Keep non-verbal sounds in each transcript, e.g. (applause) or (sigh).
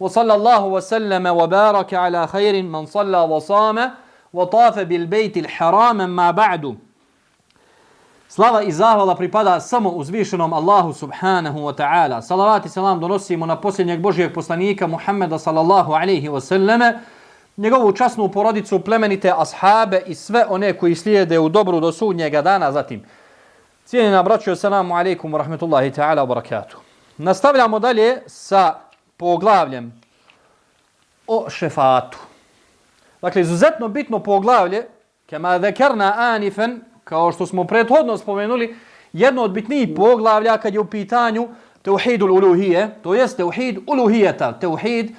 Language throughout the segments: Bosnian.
وصلى الله وسلم وبارك على خير من صلى وصام وطاف بالبيت الحرام ما بعد Slava i zahvala pripada samo uzvišenom Allahu subhanahu wa ta'ala. Salavat i salam donosimo na posljednjeg Božijeg poslanika Muhammeda sallallahu alaihi wa sallame, njegovu časnu porodicu, plemenite ashabe i sve one koji slijede u dobru do sudnjega dana zatim. Cijenina braću, assalamu alaikum wa rahmetullahi ta'ala wa barakatuh. Nastavljamo dalje sa poglavljem o šefatu. Dakle, izuzetno bitno poglavlje, kema zekerna anifen, kao što smo prethodno spomenuli, jedno od bitnijih poglavlja kad je u pitanju teuhidul uluhije, to jest teuhid uluhijeta, teuhid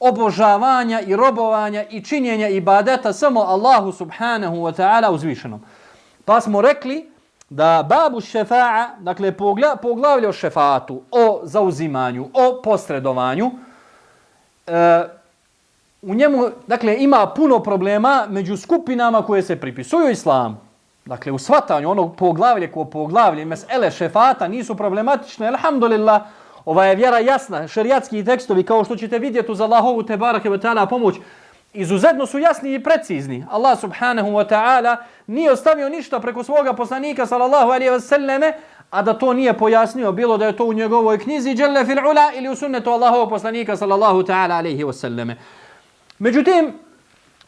obožavanja i robovanja i činjenja ibadeta samo Allahu subhanahu wa ta'ala uzvišenom. Pa smo rekli da babu šefa'a, dakle poglavlje o šefatu, o zauzimanju, o posredovanju, e, u njemu dakle, ima puno problema među skupinama koje se pripisuju islamu. Dakle, u svatanju onog poglavlje ko poglavlje, mesele šefata nisu problematične, alhamdulillah, ova je vjera jasna, šerijatski tekstovi, kao što ćete vidjeti uz Allahovu te barake wa ta'ala pomoć, izuzetno su jasni i precizni. Allah subhanahu wa ta'ala nije ostavio ništa preko svoga poslanika sallallahu alaihi wa sallame, a da to nije pojasnio, bilo da je to u njegovoj knjizi Jelle fil ula ili u sunnetu Allahovog poslanika sallallahu ta'ala alaihi wa sallame. Međutim,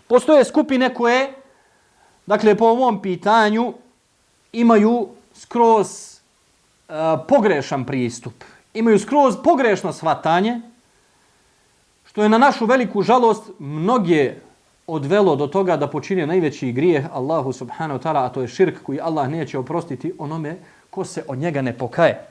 postoje skupine koje dakle, po ovom pitanju imaju skroz uh, pogrešan pristup. Imaju skroz pogrešno shvatanje, što je na našu veliku žalost mnoge odvelo do toga da počine najveći grijeh Allahu subhanahu wa ta'ala, a to je širk koji Allah neće oprostiti onome ko se od njega ne pokaje.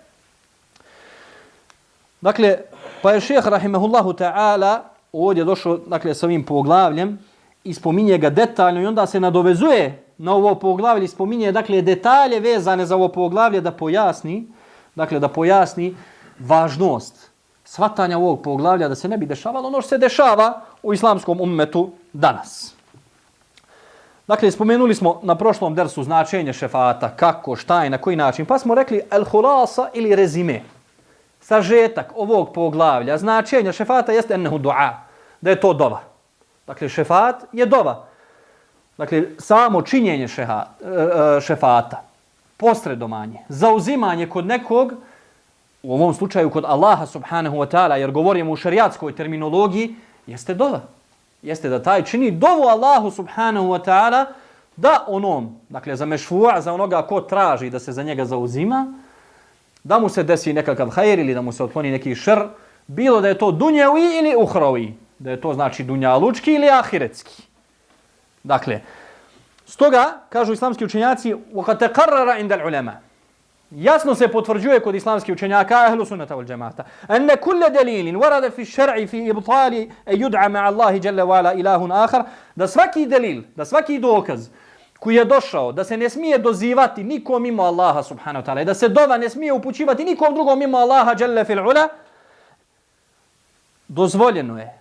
Dakle, pa je šeheh rahimahullahu ta'ala ovdje došao dakle, sa ovim poglavljem, i spominje ga detaljno i onda se nadovezuje na ovo poglavlje i spominje dakle detalje vezane za ovo poglavlje da pojasni dakle da pojasni važnost svatanja ovog poglavlja da se ne bi dešavalo ono što se dešava u islamskom ummetu danas. Dakle, spomenuli smo na prošlom dersu značenje šefata, kako, šta i na koji način, pa smo rekli el hulasa ili rezime. Sažetak ovog poglavlja, značenje šefata jeste ennehu dua, da je to dova. Dakle, šefat je dova. Dakle, samo činjenje šeha, e, e, šefata, posredovanje, zauzimanje kod nekog, u ovom slučaju kod Allaha subhanahu wa ta'ala, jer govorimo u šariatskoj terminologiji, jeste dova. Jeste da taj čini dovu Allahu subhanahu wa ta'ala da onom, dakle za mešfu'a, za onoga ko traži da se za njega zauzima, da mu se desi nekakav hajr ili da mu se otkloni neki šr, bilo da je to dunjevi ili uhrovi da je to znači dunjalučki ili ahiretski. Dakle, stoga, kažu islamski učenjaci, وَقَدْ تَقَرَّرَ عِنْدَ الْعُلَمَا Jasno se potvrđuje kod islamskih učenjaka ahlu sunnata wal džemata. Enne kulle delilin warada fi šar'i fi ibtali e yud'a ma Allahi jalla wala ilahun ahar. Da svaki delil, da svaki dokaz koji je došao da se ne smije dozivati nikom mimo Allaha subhanahu wa ta'ala da se dova ne smije upućivati nikom drugom mimo Allaha jalla fil ula dozvoljeno je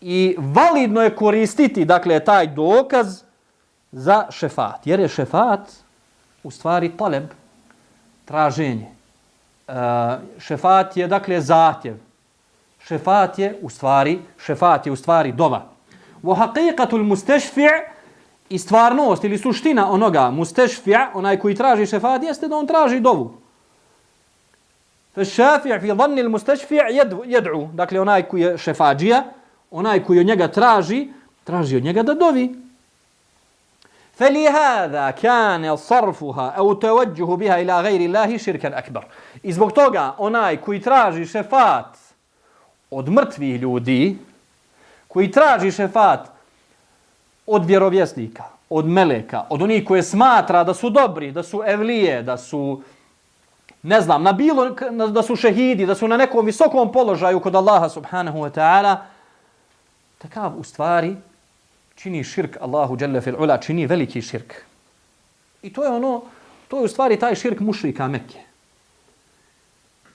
i validno je koristiti dakle taj dokaz za šefat. Jer je šefat u stvari taleb, traženje. E, šefat je dakle zahtjev. Šefat je u stvari, šefat je u stvari dova. Wa haqiqatul mustashfi' i stvarnost ili suština onoga mustashfi' onaj koji traži šefat jeste da on traži dovu. Fa fi dhanni al mustashfi' yad'u, dakle onaj koji je šefadžija, onaj koji od njega traži, traži od njega da dovi. فلهذا كان صرفها او توجه بها الى غير الله شركا اكبر. I zbog toga onaj koji traži šefat od mrtvih ljudi, koji traži šefat od vjerovjesnika, od meleka, od onih koje smatra da su dobri, da su evlije, da su ne znam, na bilo, da su šehidi, da su na nekom visokom položaju kod Allaha subhanahu wa ta'ala, takav u stvari čini širk Allahu Jalla fil ula, čini veliki širk. I to je ono, to je u stvari taj širk mušrika Mekke.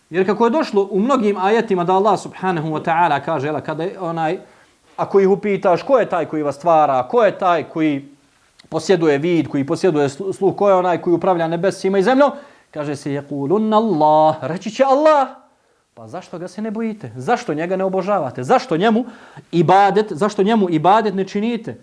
Jer kako je došlo u mnogim ajetima da Allah subhanahu wa ta'ala kaže, jela, kada je onaj, ako ih upitaš ko je taj koji vas stvara, ko je taj koji posjeduje vid, koji posjeduje sluh, ko je onaj koji upravlja nebesima i zemljom, kaže se, je Allah, reći će Allah. Pa zašto ga se ne bojite? Zašto njega ne obožavate? Zašto njemu ibadet, zašto njemu ibadet ne činite?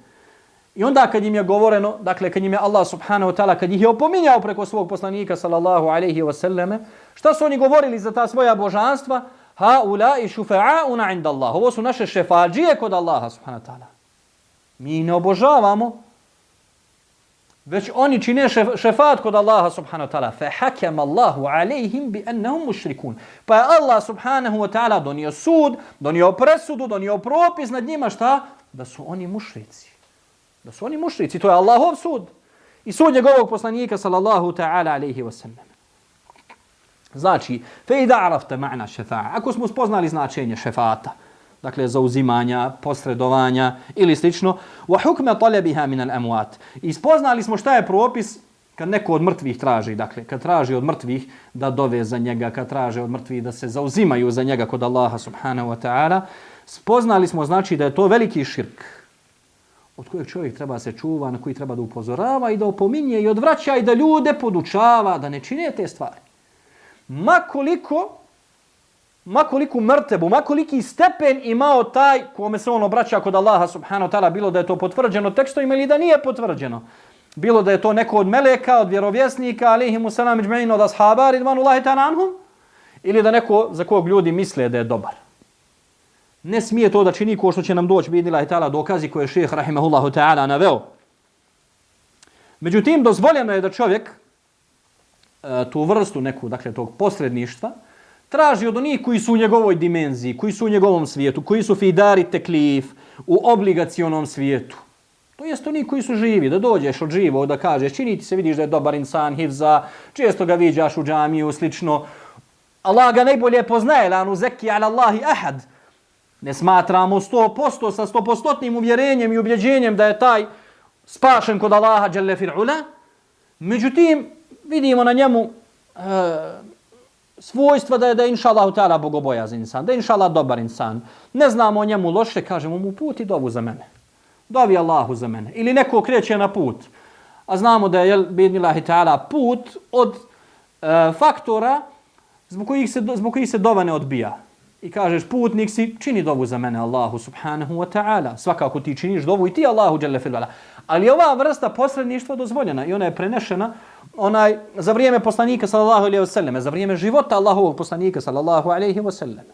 I onda kad im je govoreno, dakle kad im je Allah subhanahu wa ta'ala, kad ih je opominjao preko svog poslanika sallallahu alaihi wa sallame, šta su oni govorili za ta svoja božanstva? Ha ulai i šufa'auna inda Allah. Ovo su naše šefađije kod Allaha subhanahu wa ta'ala. Mi ne obožavamo, već oni čine šefat kod Allaha subhanahu wa ta'ala. فَحَكَمَ hakama Allahu alaihim bi annahum. Pa je Allah subhanahu wa ta'ala donio sud, donio presudu, donio propis nad njima šta? Da su oni mušrici. Da su oni mušrici. To je Allahov sud. I sud njegovog poslanika sallallahu ta'ala alaihi wa sallam. Znači, fe i da arafta ma'na šefa'a. Ako smo spoznali značenje šefata, dakle zauzimanja, posredovanja ili slično, wa hukma talabiha min al-amwat. Ispoznali smo šta je propis kad neko od mrtvih traži, dakle, kad traži od mrtvih da dove za njega, kad traže od mrtvih da se zauzimaju za njega kod Allaha subhanahu wa ta'ala, spoznali smo znači da je to veliki širk od kojeg čovjek treba se čuva, na koji treba da upozorava i da opominje i odvraća i da ljude podučava da ne čine te stvari. Ma koliko makoliku mrtebu, makoliki stepen imao taj kome se on obraća kod Allaha subhanahu wa ta'ala, bilo da je to potvrđeno tekstom ili da nije potvrđeno. Bilo da je to neko od meleka, od vjerovjesnika, alihimu salam iđme'in od ashaba, ridvanullahi ta'ala anhum, ili da neko za kog ljudi misle da je dobar. Ne smije to da čini ko što će nam doći, bidni Allahi ta'ala, dokazi koje je šeheh rahimahullahu ta'ala naveo. Međutim, dozvoljeno je da čovjek e, tu vrstu neku, dakle, tog posredništva, traži od onih koji su u njegovoj dimenziji, koji su u njegovom svijetu, koji su fidari teklif u obligacionom svijetu. To jest oni koji su živi, da dođeš od živo, da kažeš, čini ti se, vidiš da je dobar insan, hivza, često ga viđaš u džamiju, slično. Allah ga najbolje poznaje, lanu zeki ala Allahi ahad. Ne smatramo 100% sa 100% uvjerenjem i ubjeđenjem da je taj spašen kod Allaha, jale fir'ula. Međutim, vidimo na njemu uh, svojstva da je da je inša Allah ta'ala bogobojazan insan, da je inša Allah dobar insan. Ne znamo o njemu loše, kažemo mu put i dovu za mene. Dovi Allahu za mene. Ili neko kreće na put. A znamo da je, bidnilahi ta'ala, put od e, faktora zbog kojih, se, zbog kojih se dova ne odbija. I kažeš, putnik si, čini dovu za mene, Allahu subhanahu wa ta'ala. Svakako ti činiš dovu i ti Allahu jale filvala. Ali ova vrsta posredništva dozvoljena i ona je prenešena onaj za vrijeme poslanika sallallahu alejhi ve selleme, za vrijeme života Allahovog poslanika sallallahu alejhi ve selleme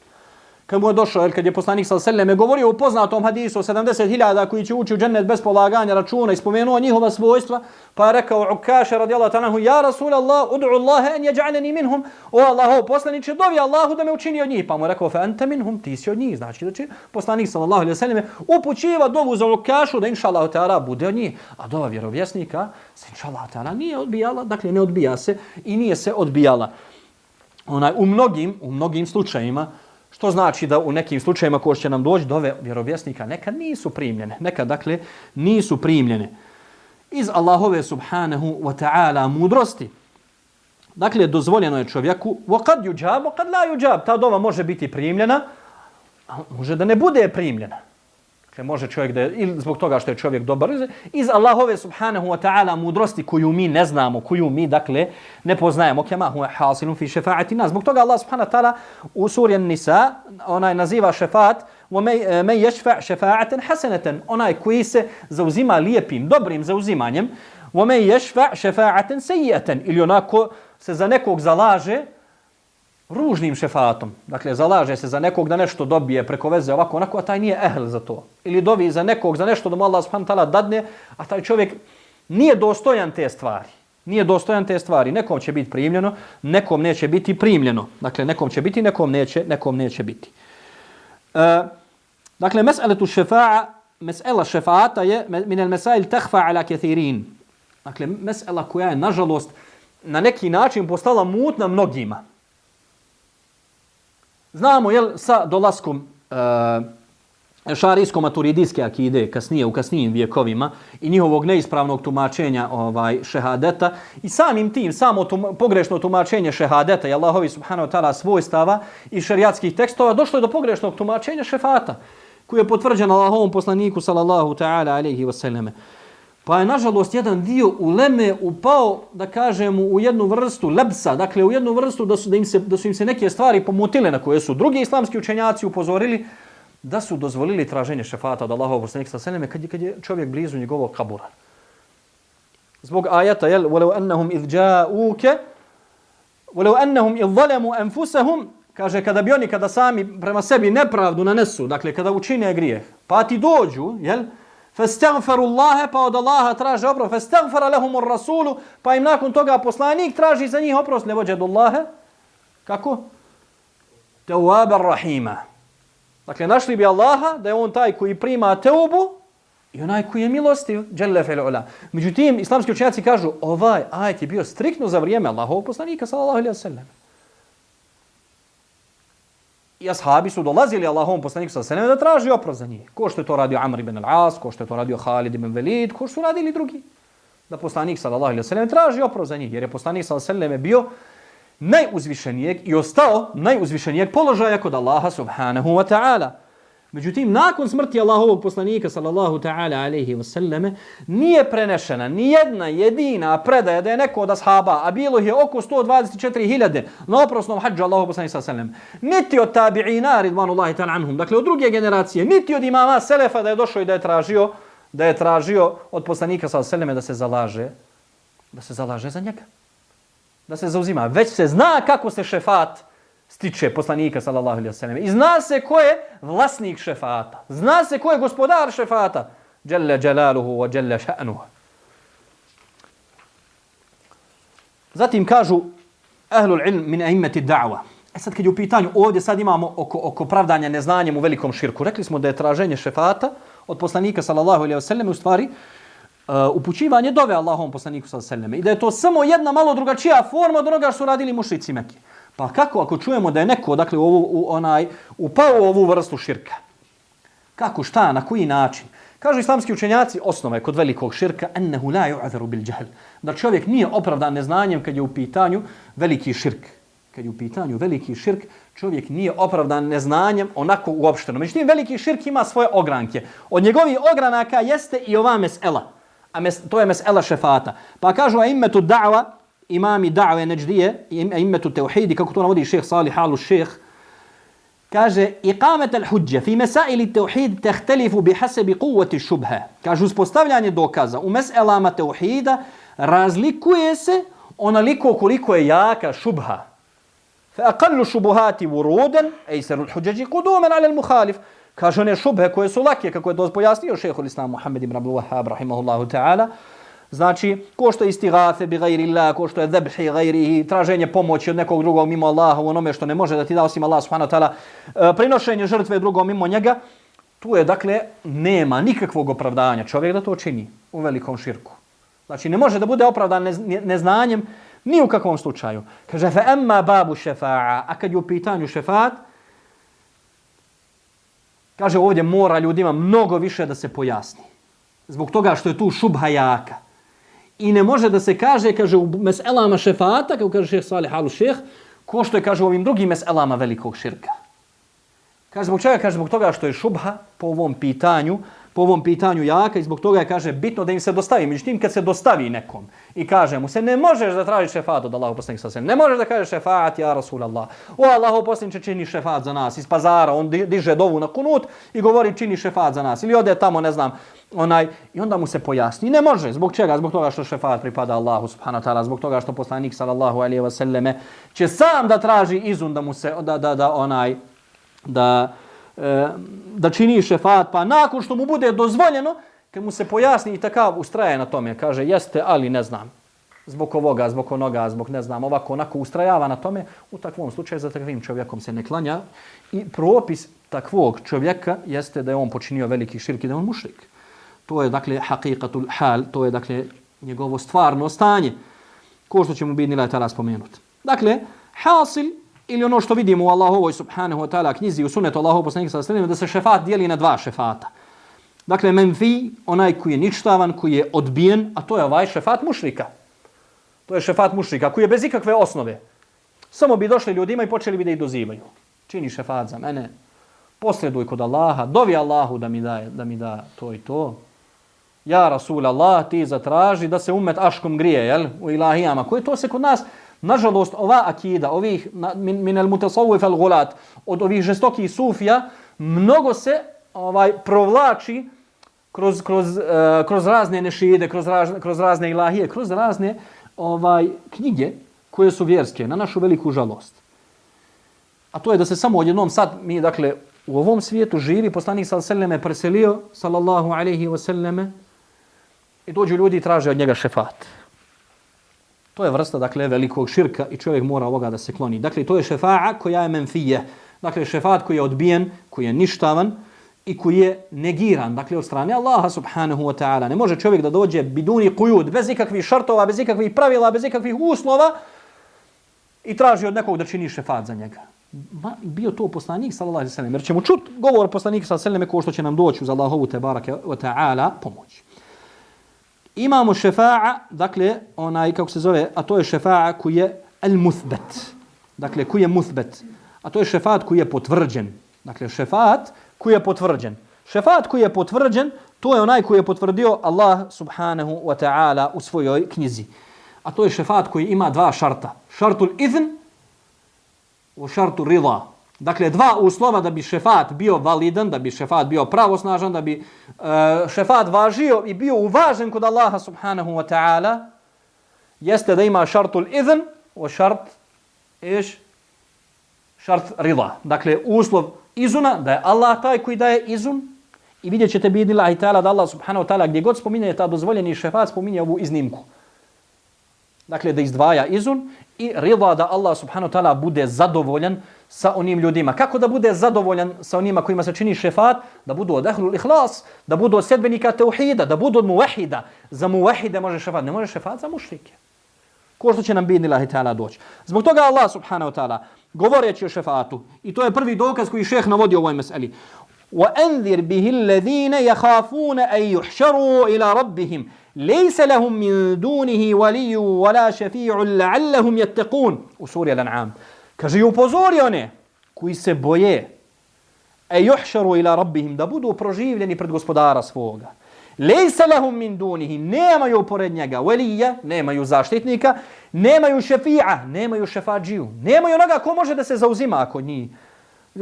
kad mu je došao, kad je poslanik sa seleme govorio u poznatom hadisu o 70.000 koji će ući u džennet bez polaganja računa i spomenuo njihova svojstva, pa je rekao Ukaše radijallahu ta'ala, ja Rasulallah, ud'u Allahe en jeđa'neni minhum, o Allahov poslaniće, dovi Allahu da me učini od njih. Pa mu je rekao, fa ente minhum, ti si od njih. Znači da će poslanik sallallahu alaihi sallam upućiva dovu za Ukašu da inša Allah ta'ala bude od njih. A dova vjerovjesnika se inša Allah ta'ala nije odbijala, dakle ne odbija se i nije se odbijala. Onaj, u mnogim, u mnogim slučajima, Što znači da u nekim slučajima ko će nam doći dove vjerovjesnika nekad nisu primljene. Nekad, dakle, nisu primljene. Iz Allahove subhanahu wa ta'ala mudrosti. Dakle, dozvoljeno je čovjeku وَقَدْ يُجَابُ وَقَدْ لَا يُجَابُ Ta dova može biti primljena, a može da ne bude primljena. Dakle, može čovjek da je, ili zbog toga što je čovjek dobar, iz Allahove subhanahu wa ta'ala mudrosti koju mi ne znamo, koju mi, dakle, ne poznajemo, kema huwa hasilun fi šefa'ati nas. Zbog toga Allah subhanahu wa ta'ala u suri Nisa, onaj naziva šefa'at, me eh, ješfa' šefa'aten hasenetan, onaj koji se zauzima lijepim, dobrim zauzimanjem, me ješfa' šefa'aten sejijaten, ili onako se za nekog zalaže, ružnim šefatom. Dakle, zalaže se za nekog da nešto dobije preko veze ovako, onako, a taj nije ehl za to. Ili dovi za nekog, za nešto da mu Allah subhanahu dadne, a taj čovjek nije dostojan te stvari. Nije dostojan te stvari. Nekom će biti primljeno, nekom neće biti primljeno. Dakle, nekom će biti, nekom neće, nekom neće biti. E, dakle, meseletu šefa'a, mes'ela šefa'ata je min el mesail tahfa ala kethirin. Dakle, mes'ela koja je, nažalost, na neki način postala mutna mnogima. Znamo, jel, sa dolaskom e, šarijsko-maturidijske akide kasnije u kasnijim vjekovima i njihovog neispravnog tumačenja ovaj šehadeta i samim tim samo tum, pogrešno tumačenje šehadeta i Allahovi subhanahu wa ta'ala svojstava i šerijatskih tekstova došlo je do pogrešnog tumačenja šefata koji je potvrđen Allahovom poslaniku sallallahu ta'ala alaihi wasallam. Pa je nažalost jedan dio uleme upao da kažemo u jednu vrstu lebsa, dakle u jednu vrstu da su, da im se, da su im se neke stvari pomutile na koje su drugi islamski učenjaci upozorili da su dozvolili traženje šefata od Allahov poslanika sa seleme kad je, kad je čovjek blizu njegovog kabura. Zbog ajata, jel, وَلَوْ أَنَّهُمْ إِذْ جَاءُوكَ وَلَوْ أَنَّهُمْ إِذْ ظَلَمُوا أَنفُسَهُمْ Kaže, kada bi oni, kada sami prema sebi nepravdu nanesu, dakle, kada učine grijeh, pa ti dođu, jel, فاستغفروا الله pa od Allaha traže oprost فاستغفر لهم الرسول pa im nakon toga poslanik traži za njih oprost. Ne vođe do Allaha. Kako? تواب الرحيم dakle našli bi Allaha da je on taj koji prima teubu i onaj koji je milostiv. جل في العلا međutim islamski učenjaci kažu ovaj ajet je bio striktno za vrijeme Allahovog poslanika sallallahu alejhi ve sellem I ashabi su dolazili Allahovom poslaniku sallallahu sveme da traži oprost za njih. Ko što je to radio Amr ibn al-As, ko što je to radio Khalid ibn Velid, ko što su radili drugi. Da poslanik sallallahu alejhi ve sellem traži oprost za njih, jer je poslanik sallallahu alejhi ve sellem bio najuzvišenijeg i ostao najuzvišenijeg položaja kod Allaha subhanahu wa ta'ala. Međutim, nakon smrti Allahovog poslanika sallallahu ta'ala alaihi wasallame, nije prenešena ni jedna jedina predaja da je neko od ashaba, a bilo je oko 124.000 na oprosnom hađu Allahovog poslanika sallallahu alaihi wasallam, niti od tabi'ina ridvanullahi ta'ala anhum, dakle od druge generacije, niti od imama Selefa da je došao i da je tražio, da je tražio od poslanika sallallahu alaihi da se zalaže, da se zalaže za njega. Da se zauzima. Već se zna kako se šefat stiče poslanika sallallahu alejhi ve sellem. I zna se ko je vlasnik šefata. Zna se ko je gospodar šefata. Jalla jalaluhu wa jalla sha'nuhu. Zatim kažu ahlul ilm min a'immati da'wa. E sad kad je u pitanju ovdje sad imamo oko, oko pravdanja neznanjem u velikom širku. Rekli smo da je traženje šefata od poslanika sallallahu alejhi ve sellem u stvari uh, upućivanje dove Allahom poslaniku sallallahu alejhi ve seleme i da je to samo jedna malo drugačija forma od onoga što su radili mušici Mekke. Pa kako ako čujemo da je neko dakle u, u onaj upao u ovu vrstu širka? Kako, šta, na koji način? Kažu islamski učenjaci, osnova je kod velikog širka ennehu la yu'adharu bil jahl. Da čovjek nije opravdan neznanjem kad je u pitanju veliki širk. Kad je u pitanju veliki širk, čovjek nije opravdan neznanjem onako uopšteno. Međutim, veliki širk ima svoje ogranke. Od njegovih ogranaka jeste i ova mesela a mes, to je mesela šefata. Pa kažu a imetu da'va, imami da've neđdije, imetu teuhidi, kako to navodi šeheh Salih Alu šeheh, kaže iqamet al huđe fi mesaili teuhid tehtelifu bi hasebi kuvati šubhe. Kaže uspostavljanje dokaza u meselama teuhida razlikuje se onoliko koliko je jaka šubha. Fa aqallu šubuhati vuruden, ejseru l'huđeđi kudumen ala al-muhalif. Kaže one šubhe koje su lake, kako je to pojasnio šehol islam Muhammed ibn Abdul Wahab, rahimahullahu ta'ala. Znači, ko što je istigafe bi gajri Allah, ko što je dhebhi gajri, traženje pomoći od nekog drugog mimo Allaha u onome što ne može da ti da osim Allah subhanahu ta'ala, e, prinošenje žrtve drugom mimo njega, tu je, dakle, nema nikakvog opravdanja čovjek da to čini u velikom širku. Znači, ne može da bude opravdan neznanjem ni u kakvom slučaju. Kaže, fe emma babu šefa'a, a kad je u pitanju šefat, Kaže ovdje mora ljudima mnogo više da se pojasni. Zbog toga što je tu šubha jaka. I ne može da se kaže, kaže u meselama šefata, kao kaže šeheh Salih Alu šeheh, ko što je, kaže u ovim drugim meselama velikog širka. Kaže zbog čega? Kaže zbog toga što je šubha po ovom pitanju, po ovom pitanju jaka i zbog toga je kaže bitno da im se dostavi. Međutim, kad se dostavi nekom i kaže mu se ne možeš da tražiš šefat od Allahu poslanika sa ne možeš da kažeš šefat ja Rasulallah. O Allahu poslanice čini šefat za nas iz pazara, on diže dovu na kunut i govori čini šefat za nas. Ili ode tamo, ne znam, onaj i onda mu se pojasni. Ne može, zbog čega? Zbog toga što šefat pripada Allahu subhanahu wa ta'ala, zbog toga što poslanik sallallahu alejhi ve selleme će sam da traži izun da mu se da da da onaj da E, da čini šefat, pa nakon što mu bude dozvoljeno, kad mu se pojasni i takav ustraje na tome, kaže jeste, ali ne znam, zbog ovoga, zbog onoga, zbog ne znam, ovako, onako ustrajava na tome, u takvom slučaju za takvim čovjekom se ne klanja. I propis takvog čovjeka jeste da je on počinio veliki širk i da je on mušrik. To je, dakle, haqiqatul hal, to je, dakle, njegovo stvarno stanje, ko što ćemo biti nila tada spomenuti. Dakle, hasil Ili ono što vidimo u Allahovoj subhanahu wa ta'ala knjizi u sunetu Allahovoj poslanika sallallahu alejhi da se šefat dijeli na dva šefata. Dakle, menfi, onaj koji je ničtavan, koji je odbijen, a to je ovaj šefat mušrika. To je šefat mušrika, koji je bez ikakve osnove. Samo bi došli ljudima i počeli bi da ih dozivaju. Čini šefat za mene, posreduj kod Allaha, dovi Allahu da mi da, da mi da to i to. Ja, Rasul Allah, ti zatraži da se umet aškom grije, jel, u ilahijama. Koje to se kod nas, nažalost, ova akida, ovih, min, min al gulat, od ovih žestokih sufija, mnogo se ovaj provlači kroz, kroz, uh, kroz razne nešide, kroz, raz, kroz razne ilahije, kroz razne ovaj knjige koje su vjerske, na našu veliku žalost. A to je da se samo odjednom sad mi, dakle, u ovom svijetu živi, poslanik sal selleme preselio, sallallahu alaihi wa selleme, i dođu ljudi i traže od njega šefat. To je vrsta, dakle, velikog širka i čovjek mora ovoga da se kloni. Dakle, to je šefa'a koja je menfije. Dakle, šefat koji je odbijen, koji je ništavan, i koji je negiran, dakle od strane Allaha subhanahu wa ta'ala. Ne može čovjek da dođe biduni kujud, bez ikakvih šartova, bez ikakvih pravila, bez ikakvih uslova i traži od nekog da čini šefat za njega. Ma, bio to poslanik sallallahu alejhi ve sellem. Jer ćemo čut govor poslanika sallallahu alejhi ve sellem ko što će nam doći uz Allahovu te barake wa ta'ala pomoć. Imamo šefa'a, dakle, onaj kako se zove, a to je šefa'a koji je al-muthbat. Dakle, koji je muthbet. A to je šefat koji je potvrđen. Dakle, šefat koji je potvrđen. Šefat koji je potvrđen, to je onaj koji je potvrdio Allah subhanahu wa ta'ala u svojoj knjizi. A to je šefat koji ima dva šarta. Šartul izn u šartu rida. Dakle, dva uslova da bi šefat bio validan, da bi šefat bio pravosnažan, da bi uh, šefat važio i bio uvažen kod Allaha subhanahu wa ta'ala, jeste da ima šartul izn o šart, iš, šart rila. Dakle, uslov izuna, da je Allah taj koji daje izun i vidjet ćete bi idnila i ta'ala da Allah subhanahu wa ta'ala gdje god spominje ta dozvoljeni šefat spominje ovu iznimku. Dakle, da izdvaja izun i rida da Allah subhanahu wa ta'ala bude zadovoljan sa onim ljudima. Kako da bude zadovoljan sa onima kojima se čini šefat? Da budu od ahlul ihlas, da budu od sedbenika teuhida, da budu od muvahida. Za muvahide može šefat, ne može šefat za mušrike. Ko što će nam bi idnila i ta'ala doći. Zbog toga Allah subhanahu wa ta'ala govoreći o šefatu. I to je prvi dokaz koji šeh navodi u ovoj meseli. وَأَنذِرْ بِهِ الَّذِينَ يَخَافُونَ أَنْ يُحْشَرُوا إِلَى رَبِّهِمْ لَيْسَ لَهُمْ مِنْ دُونِهِ وَلِيُّ وَلَا شَفِيعٌ لَعَلَّهُمْ يَتَّقُونَ U suri Al-An'am. Kaže i upozori one koji se boje e juhšaru ila rabbihim da budu proživljeni pred gospodara svoga. Lejse lahum min dunihi, nemaju pored njega velija, nemaju zaštitnika, nemaju šefija, nemaju šefađiju, nemaju onoga ko može da se zauzima kod, njih,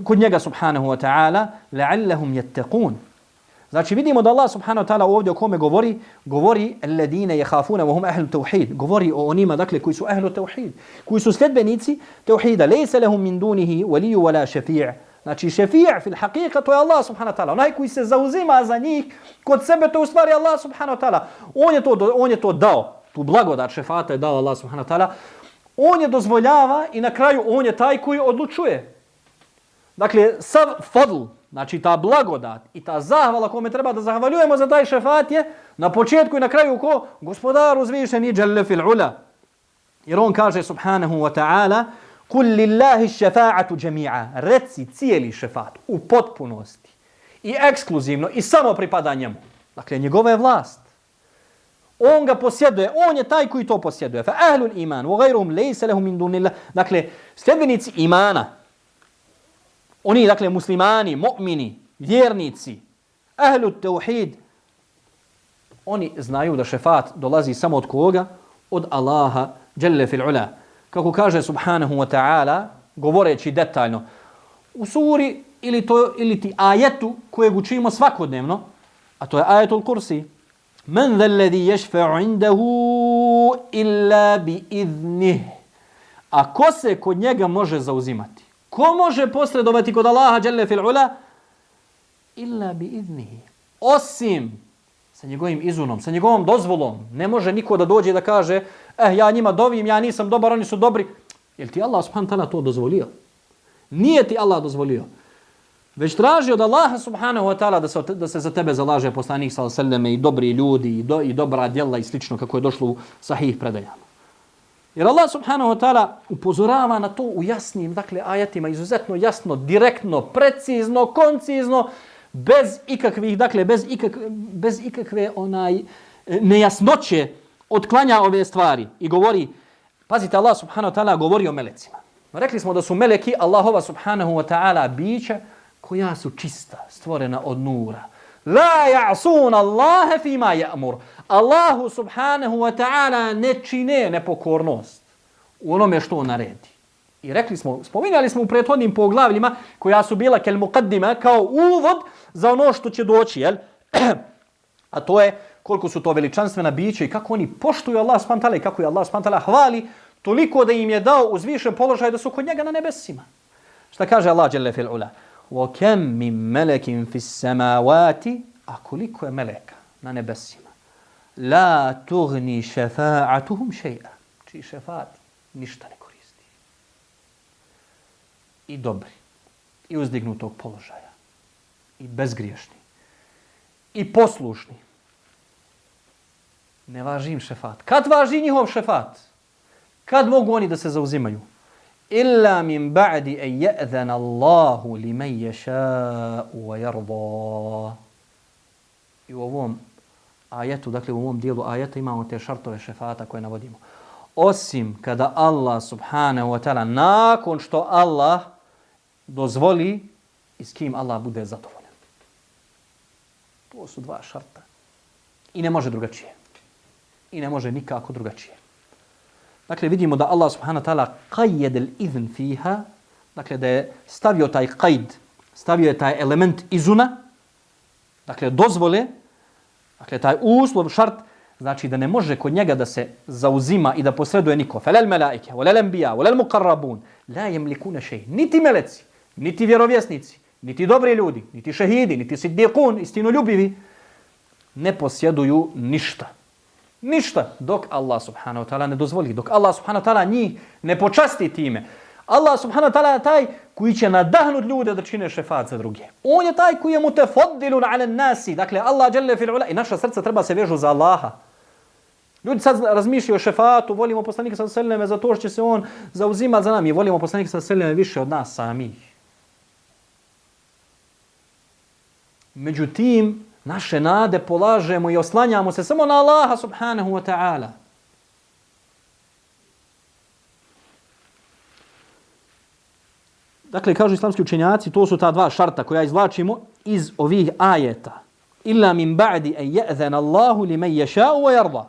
kod njega subhanahu wa ta'ala, la'allahum yattaqun. Znači vidimo da Allah subhanahu wa ta'ala ovdje o kome govori, govori alladine yakhafuna wa hum ahlu tauhid. Govori o onima dakle koji su ahlu tauhid, koji su sledbenici tauhida. Laysa lahum min dunihi waliyyu wala shafi'. Znači šefija fil haqiqa to je Allah subhanahu wa ta'ala. Onaj koji se zauzima za njih, kod sebe to u stvari Allah subhanahu wa ta'ala. On je to, on je to dao. Tu blagodat šefata je dao Allah subhanahu wa ta'ala. On je dozvoljava i na kraju on je taj koji odlučuje. Dakle, sav fadl, znači ta blagodat i ta zahvala kome treba da zahvaljujemo za taj šefat je na početku i na kraju ko? Gospodar uzvišeni jalla fil ula. Jer on kaže subhanahu wa ta'ala Kul lillahi šefa'atu džemi'a. Reci cijeli šefat u potpunosti i ekskluzivno i samo pripada njemu. Dakle, njegova je vlast. On ga posjeduje, on je taj koji to posjeduje. Fa ahlul iman, wa gajrum lejse lehu min dunillah. Dakle, sljedbenici imana, oni, dakle, muslimani, mu'mini, vjernici, ahlu tauhid, oni znaju da šefat dolazi samo od koga? Od Allaha, jelle fil ula kako kaže subhanahu wa ta'ala, govoreći detaljno, u suri ili, to, ili ti ajetu kojeg učimo svakodnevno, a to je ajetul kursi, Men dhe ledhi yashfa'u 'indahu illa bi idnih. A ko se kod njega može zauzimati? Ko može posredovati kod Allaha dželle fil ula? Illa bi idnihi. Osim sa njegovim izunom, sa njegovom dozvolom. Ne može niko da dođe da kaže, eh, ja njima dovim, ja nisam dobar, oni su dobri. Jel ti Allah subhanahu ta'ala to dozvolio? Nije ti Allah dozvolio. Već traži od Allaha subhanahu wa ta'ala da, se, da se za tebe zalaže poslanik sallallahu i dobri ljudi i, do, i dobra djela i slično kako je došlo u sahih predajama. Jer Allah subhanahu wa ta'ala upozorava na to u jasnim, dakle, ajatima, izuzetno jasno, direktno, precizno, koncizno, bez ikakvih, dakle, bez ikakve, bez ikakve onaj e, nejasnoće odklanja ove stvari i govori, pazite, Allah subhanahu wa ta'ala govori o melecima. Rekli smo da su meleki Allahova subhanahu wa ta'ala bića koja su čista, stvorena od nura. La ja'sun Allahe fima ja'mur. Allahu subhanahu wa ta'ala ne čine nepokornost u onome što on naredi. I rekli smo, spominjali smo u prethodnim poglavljima koja su bila kel muqaddima kao uvod za ono što će doći, jel? (clears throat) A to je koliko su to veličanstvena bića i kako oni poštuju Allah subhanahu i kako je Allah subhanahu hvali toliko da im je dao uzvišen položaj da su kod njega na nebesima. Šta kaže Allah dželle fil ula? وَكَمْ مِنْ مَلَكٍ فِي السَّمَاوَاتِ? A koliko je meleka na nebesima? La تُغْنِي شَفَاعَتُهُمْ شَيْئًا Či šefat ništa ne koristi. I dobri. I uzdignutog položaja. I bezgriješni. I poslušni. Ne važi im šefat. Kad važi njihov šefat? Kad mogu oni da se zauzimaju? Illa min ba'di an ya'dhana Allahu liman yasha'u wa yarda. I u ovom ajetu, dakle u ovom dijelu ajeta imamo te šartove šefata koje navodimo. Osim kada Allah subhanahu wa ta'ala nakon što Allah dozvoli i s kim Allah bude zadovoljan. To su dva šarta. I ne može drugačije. I ne može nikako drugačije. Dakle, vidimo da Allah subhanahu wa ta'ala qajjed il izn fiha, dakle, da je stavio taj qajd, stavio je taj element izuna, dakle, dozvole, dakle, taj uslov, šart, znači da ne može kod njega da se zauzima i da posreduje niko. Felel melaike, volel embija, volel mukarrabun, la jemlikune šeji. Niti meleci, niti vjerovjesnici, niti dobri ljudi, niti šehidi, niti siddiqun, istinoljubivi, ne posjeduju ništa. Ništa dok Allah subhanahu wa ta'ala ne dozvoli, dok Allah subhanahu wa ta'ala njih ne počasti time. Allah subhanahu wa ta'ala je taj koji će nadahnut ljude da čine šefat za druge. On je taj koji je mutefodilun ala nasi. Dakle, Allah jelle fil ula i naša srca treba se vežu za Allaha. Ljudi sad razmišljaju o šefatu, volimo poslanika sa seleme za to što će se on zauzima za nami. Volimo poslanika sa seleme više od nas samih. Međutim, naše nade polažemo i oslanjamo se samo na Allaha subhanahu wa ta'ala. Dakle, kažu islamski učenjaci, to su ta dva šarta koja izvlačimo iz ovih ajeta. Illa min ba'di en je'zen Allahu liman yasha'u wa yarda.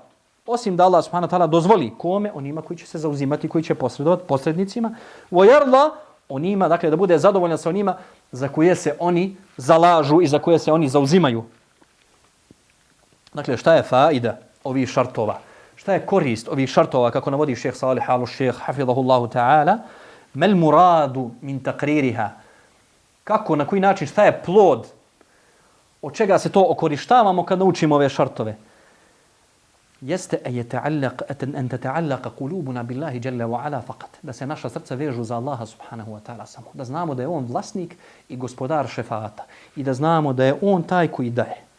Osim da Allah subhanahu wa ta'ala dozvoli kome, onima koji će se zauzimati, koji će posredovati posrednicima, wa yarda onima, dakle da bude zadovoljan sa onima za koje se oni zalažu i za koje se oni zauzimaju. Dakle, šta je faida ovih šartova? Šta je korist ovih šartova, kako navodi šeheh Salih alu šeheh, hafidhahullahu ta'ala, mel muradu min takririha? Kako, na koji način, šta je plod? Od čega se to okorištavamo kad naučimo ove šartove? Jeste e je ta'allaq, en te ta'allaqa kulubuna billahi jalla wa ala faqat. Da se naša srca vežu za Allaha subhanahu wa ta'ala samo. Da znamo da je on vlasnik i gospodar šefata. I da znamo da je on taj koji daje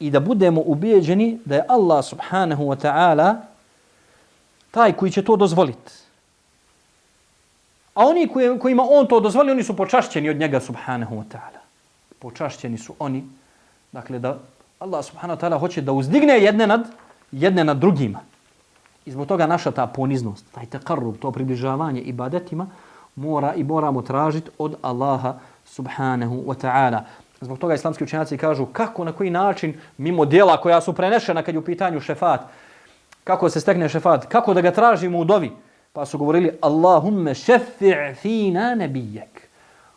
i da budemo ubijeđeni da je Allah subhanahu wa ta'ala taj koji će to dozvoliti. A oni koji, kojima on to dozvoli, oni su počašćeni od njega subhanahu wa ta'ala. Počašćeni su oni. Dakle, da Allah subhanahu wa ta'ala hoće da uzdigne jedne nad, jedne nad drugima. I zbog toga naša ta poniznost, taj takarrub, to približavanje ibadetima, mora i moramo tražiti od Allaha subhanahu wa ta'ala. Zbog toga islamski učenjaci kažu kako, na koji način, mimo dijela koja su prenešena kad je u pitanju šefat, kako se stekne šefat, kako da ga tražimo u dovi. Pa su govorili Allahumme šefi' fina nebijek.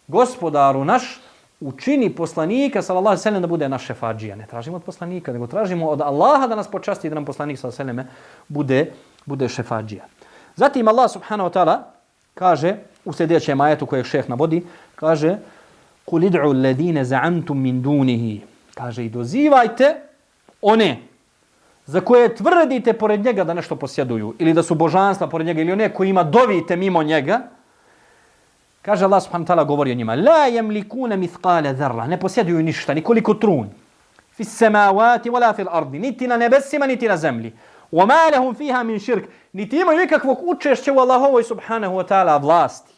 Gospodaru naš, učini poslanika sallallahu alejhi ve da bude naš šefadžija. Ne tražimo od poslanika, nego tražimo od Allaha da nas počasti da nam poslanik sallallahu alejhi bude bude šefadžija. Zatim Allah subhanahu wa taala kaže u sljedećem ajetu kojeg šejh navodi, kaže Kul id'u alladhina za'amtum min dunihi. Kaže i dozivajte one za koje tvrdite pored njega da nešto posjeduju ili da su božanstva pored njega ili one koji ima dovite mimo njega. Kaže Allah subhanahu wa ta'ala govori o njima. La yamlikuna mithqala dharra. Ne posjeduju ništa, nikoliko trun. Fi samawati wala fil ardi. Niti na nebesima, niti na zemlji. وَمَا لَهُمْ فِيهَا مِنْ شِرْكِ Niti imaju nikakvog učešća u Allahovoj subhanahu wa ta'ala vlasti.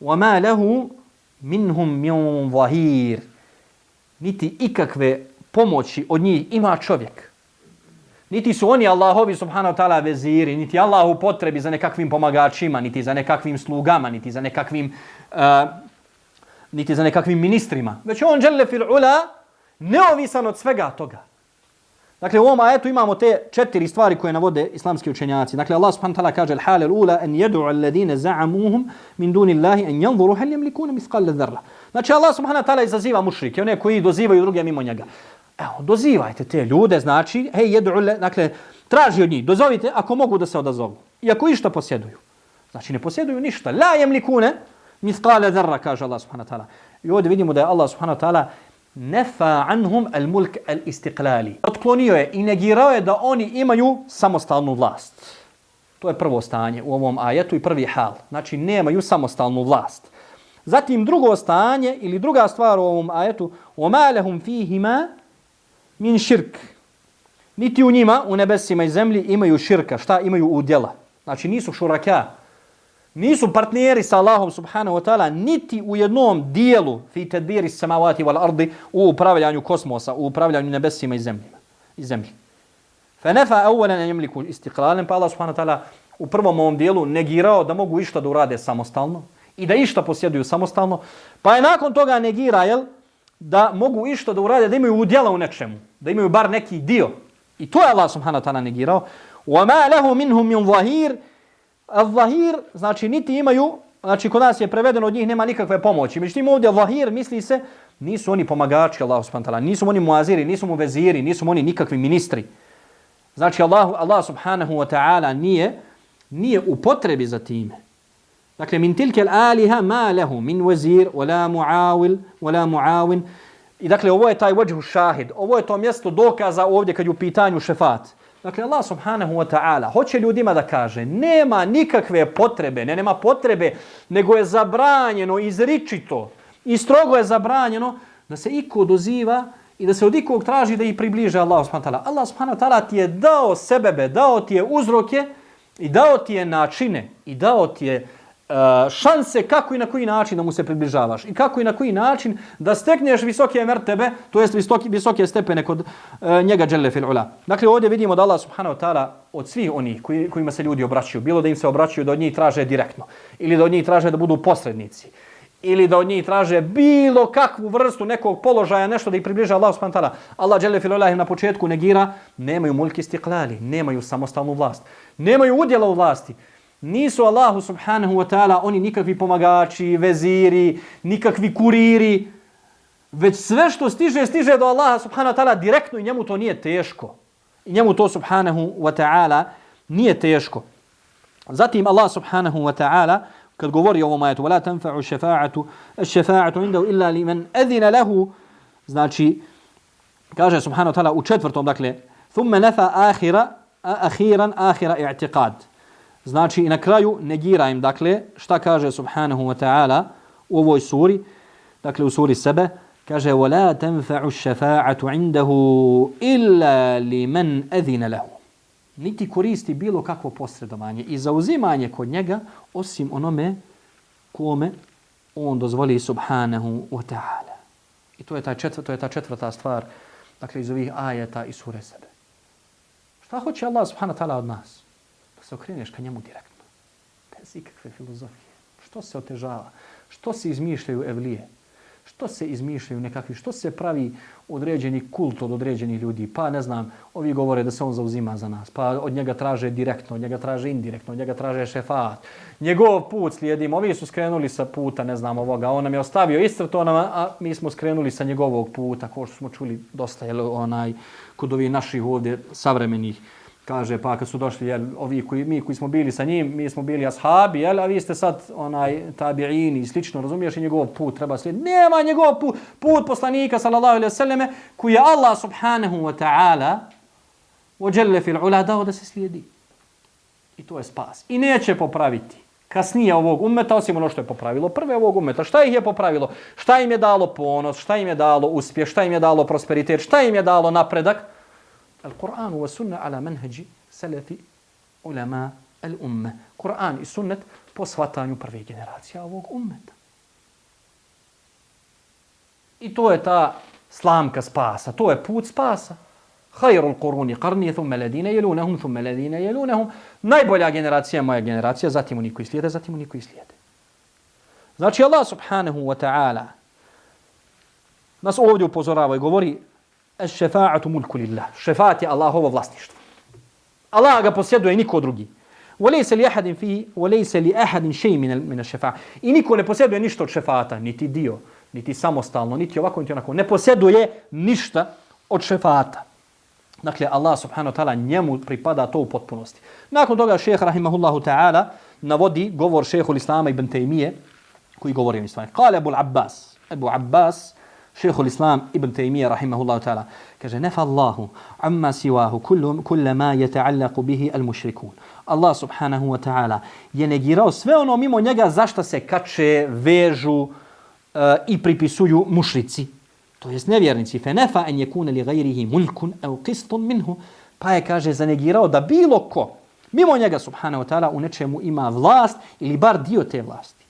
وَمَا لَهُ minhum min vahir. Niti ikakve pomoći od njih ima čovjek. Niti su oni Allahovi subhanahu taala veziri niti Allahu potrebi za nekakvim pomagačima niti za nekakvim slugama niti za nekakvim uh, niti za nekakvim ministrima. Već on dželle fil ula neovisan od svega toga. Dakle, u ovom ajetu imamo te četiri stvari koje navode islamski učenjaci. Dakle, Allah subhanahu wa ta'ala kaže al-hal al-ula an yad'u alladhina za'amuhum min duni Allahi an yanzuru hal yamlikuna mithqala dharra. Znači, Allah subhanahu wa ta'ala izaziva mušrike, one koji dozivaju druge mimo njega. Evo, dozivajte te ljude, znači, hej, yad'u, dakle, traži od njih, dozovite ako mogu da se odazovu. I ako išta posjeduju. Znači, ne posjeduju ništa. La jemlikune mithqala dharra, kaže Allah subhanahu wa ta'ala. I ovdje vidimo da je Allah subhanahu wa ta'ala nefa anhum al mulk al istiqlali. Otklonio je i negirao je da oni imaju samostalnu vlast. To je prvo stanje u ovom ajetu i prvi hal. Znači nemaju samostalnu vlast. Zatim drugo stanje ili druga stvar u ovom ajetu وَمَا لَهُمْ فِيهِمَا min širk. Niti u njima, u nebesima i zemlji imaju širka. Šta imaju udjela? Znači nisu šuraka, nisu partneri sa Allahom subhanahu wa ta'ala niti u jednom dijelu fi tedbiri samavati wal ardi u upravljanju kosmosa, u upravljanju nebesima i zemljima. I zemlji. Fa nefa awalan an yamliku istiqlalan pa Allah subhanahu wa ta'ala u prvom ovom dijelu negirao da mogu išta da urade samostalno i da išta posjeduju samostalno, pa je nakon toga negira jel, da mogu išta da urade, da imaju udjela u nečemu, da imaju bar neki dio. I to je Allah subhanahu wa ta'ala negirao. وَمَا لَهُ مِنْهُمْ مِنْ ظَهِيرٍ Al-Zahir, znači niti imaju, znači kod nas je prevedeno od njih nema nikakve pomoći. Međutim ovdje Al-Zahir misli se, nisu oni pomagači Allahu subhanahu wa ta'ala, nisu oni muaziri, nisu mu veziri, nisu oni nikakvi ministri. Znači Allah, Allah subhanahu wa ta'ala nije, nije u potrebi za time. Dakle, min tilke aliha ma lehu min vezir, wala muawil, wala muawin. I dakle, ovo je taj vajhu šahid. Ovo je to mjesto dokaza ovdje kad je u pitanju šefat. Dakle, Allah subhanahu wa ta'ala hoće ljudima da kaže nema nikakve potrebe, ne nema potrebe, nego je zabranjeno, izričito i strogo je zabranjeno da se iko doziva i da se od ikog traži da ih približe Allah subhanahu wa ta'ala. Allah subhanahu wa ta'ala ti je dao sebebe, dao ti je uzroke i dao ti je načine i dao ti je E, šanse kako i na koji način da mu se približavaš i kako i na koji način da stekneš visoke mertebe, to jest visoke, visoke stepene kod e, njega dželle fil ula. Dakle, ovdje vidimo da Allah subhanahu wa ta'ala od svih onih koji, kojima se ljudi obraćaju, bilo da im se obraćaju da od njih traže direktno ili da od njih traže da budu posrednici ili da od njih traže bilo kakvu vrstu nekog položaja, nešto da ih približa Allah subhanahu wa ta'ala. Allah dželle fil ula na početku negira, nemaju mulki istiklali, nemaju samostalnu vlast, nemaju udjela u vlasti. Nisu Allahu subhanahu wa ta'ala oni nikakvi pomagači, veziri, nikakvi kuriri, već sve što stiže, stiže do Allaha subhanahu wa ta'ala direktno i njemu to nije teško. I njemu to subhanahu wa ta'ala nije teško. Zatim Allah subhanahu wa ta'ala kad govori o ovom ajetu وَلَا تَنْفَعُ الشَّفَاعَةُ الشَّفَاعَةُ عِنْدَهُ إِلَّا لِمَنْ أَذِنَ لَهُ znači kaže subhanahu wa ta'ala u četvrtom dakle ثُمَّ نَفَا آخِرًا آخِرًا آخِرًا اعتقاد Znači i na kraju negira im, dakle, šta kaže subhanahu wa ta'ala u ovoj suri, dakle u suri sebe, kaže وَلَا تَنْفَعُ الشَّفَاعَةُ عِنْدَهُ إِلَّا لِمَنْ أَذِنَ لَهُ Niti koristi bilo kakvo posredovanje i zauzimanje kod njega, osim onome kome on dozvoli subhanahu wa ta'ala. I to je ta četvrta, to je ta četvrta stvar, dakle iz ovih ajeta i sure sebe. Šta hoće Allah subhanahu wa ta'ala od nas? Se okreneš ka njemu direktno. Bez ikakve filozofije. Što se otežava? Što se izmišljaju evlije? Što se izmišljaju nekakvi? Što se pravi određeni kult od određenih ljudi? Pa ne znam, ovi govore da se on zauzima za nas. Pa od njega traže direktno, od njega traže indirektno, od njega traže šefat. Njegov put slijedimo. Ovi su skrenuli sa puta, ne znam ovoga. On nam je ostavio istrto, a mi smo skrenuli sa njegovog puta, kao što smo čuli dosta, jel, onaj, kod ovih naših ovdje savremenih kaže pa kad su došli jel, ovi koji mi koji smo bili sa njim, mi smo bili ashabi, jel, a vi ste sad onaj tabiini i slično, razumiješ i njegov put treba slijediti. Nema njegov put, put poslanika sallallahu alaihi ve koji je Allah subhanahu wa ta'ala ođele fil ula dao da se slijedi. I to je spas. I neće popraviti kasnije ovog umeta, osim ono što je popravilo prve ovog umeta. Šta ih je popravilo? Šta im je dalo ponos? Šta im je dalo uspjeh? Šta im je dalo prosperitet? Šta im je dalo napredak? Wa sunna ala manhaji salafi ulama al-umma. Kur'an i sunnet po shvatanju prve generacije ovog ummeta. I to je ta slamka spasa, to je put spasa. Hayrul quruni qarni thumma ladina yalunhum thumma ladina yalunhum. Najbolja generacija moja generacija, zatim oni koji slijede, zatim oni koji slijede. Znači Allah subhanahu wa ta'ala nas ovdje upozorava i govori الشفاعه ملك لله شفاعه الله هو vlasništvo. الله ga posjeduje niko drugi. وليس لاحد فيه وليس لاحد شيء من من الشفاعه i niko ne posjeduje ništa od šefata niti dio niti samostalno niti ovako niti onako. Ne posjeduje ništa od šefata Dakle, Allah subhanahu wa ta'ala njemu pripada to u potpunosti. Nakon toga šeha rahimahullahu ta'ala navodi govor šehu l-Islama ibn Taymiye koji govori o njih stvari. Kale Abu Abbas, Abu Abbas šehu Islam ibn Taymije rahimahullahu ta'ala, kaže, nefa Allahu amma siwahu kullu, kulla ma yata'allaqu bihi al mushrikun. Allah subhanahu wa ta'ala je negirao sve ono mimo njega zašto se kače, vežu uh, i pripisuju mušrici to jest nevjernici, fe nefa en je kune li gajrihi mulkun au qistun minhu, pa je, kaže, zanegirao da bilo ko, mimo njega, subhanahu wa ta'ala, u nečemu ima vlast ili bar dio te vlasti.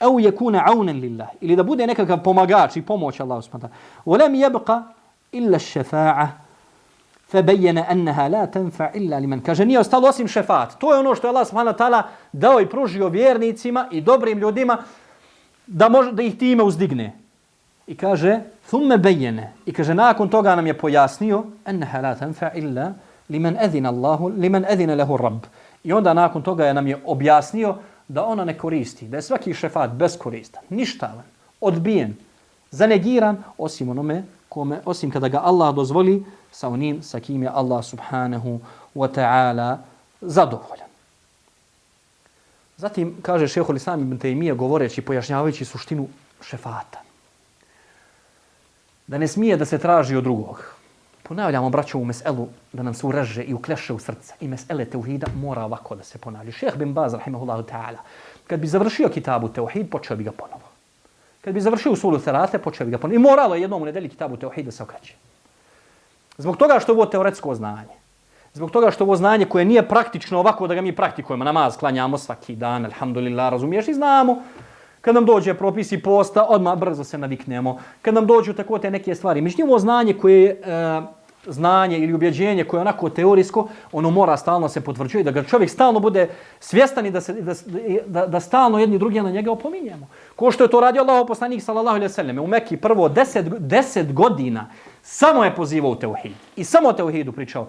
Au yakuna aunan lillah, ili da bude nekakav pomagač i pomoć Allahu subhanahu wa ta'ala. yabqa illa ash-shafa'a fabayyana annaha la tanfa illa liman. Kaže, nije ostalo osim šefat. To je ono što je Allah, subhanahu wa ta'ala, dao i pružio vjernicima i dobrim ljudima da, može, da ih time uzdigne. I kaže, thumma bayyana I kaže, nakon toga nam je pojasnio, annaha la tanfa illa liman edina Allahu, liman edina lahu rab. I onda nakon toga je nam je objasnio da ona ne koristi, da je svaki šefat beskoristan, ništavan, odbijen, zanegiran, osim onome kome, osim kada ga Allah dozvoli sa onim sa kim je Allah subhanahu wa ta'ala zadovoljan. Zatim kaže šehol sami ibn Tejmije govoreći, pojašnjavajući suštinu šefata da ne smije da se traži od drugog. Ponavljamo, braćo, u meselu da nam se uraže i ukleše u srce. I mesele teuhida mora ovako da se ponavlja. Šeheh bin Baz, rahimahullahu ta'ala, kad bi završio kitabu teuhid, počeo bi ga ponovo. Kad bi završio usulu therate, počeo bi ga ponovo. I moralo je jednom u nedelji kitabu teuhid da se okreće. Zbog toga što je ovo teoretsko znanje. Zbog toga što je ovo znanje koje nije praktično ovako da ga mi praktikujemo. Namaz klanjamo svaki dan, alhamdulillah, razumiješ i znamo. Kad nam dođe propisi posta, odmah brzo se naviknemo. Kad nam dođu tako te neke stvari. Međutim, ovo znanje koje je e, znanje ili ubjeđenje koje je onako teorijsko, ono mora stalno se potvrđuje da ga čovjek stalno bude svjestan i da, se, da, da, da stalno jedni drugi na njega opominjemo. Ko što je to radio Allah poslanik sallallahu alaihi sallam. U Mekki prvo deset, deset godina samo je pozivao u teuhid. I samo o teuhidu pričao.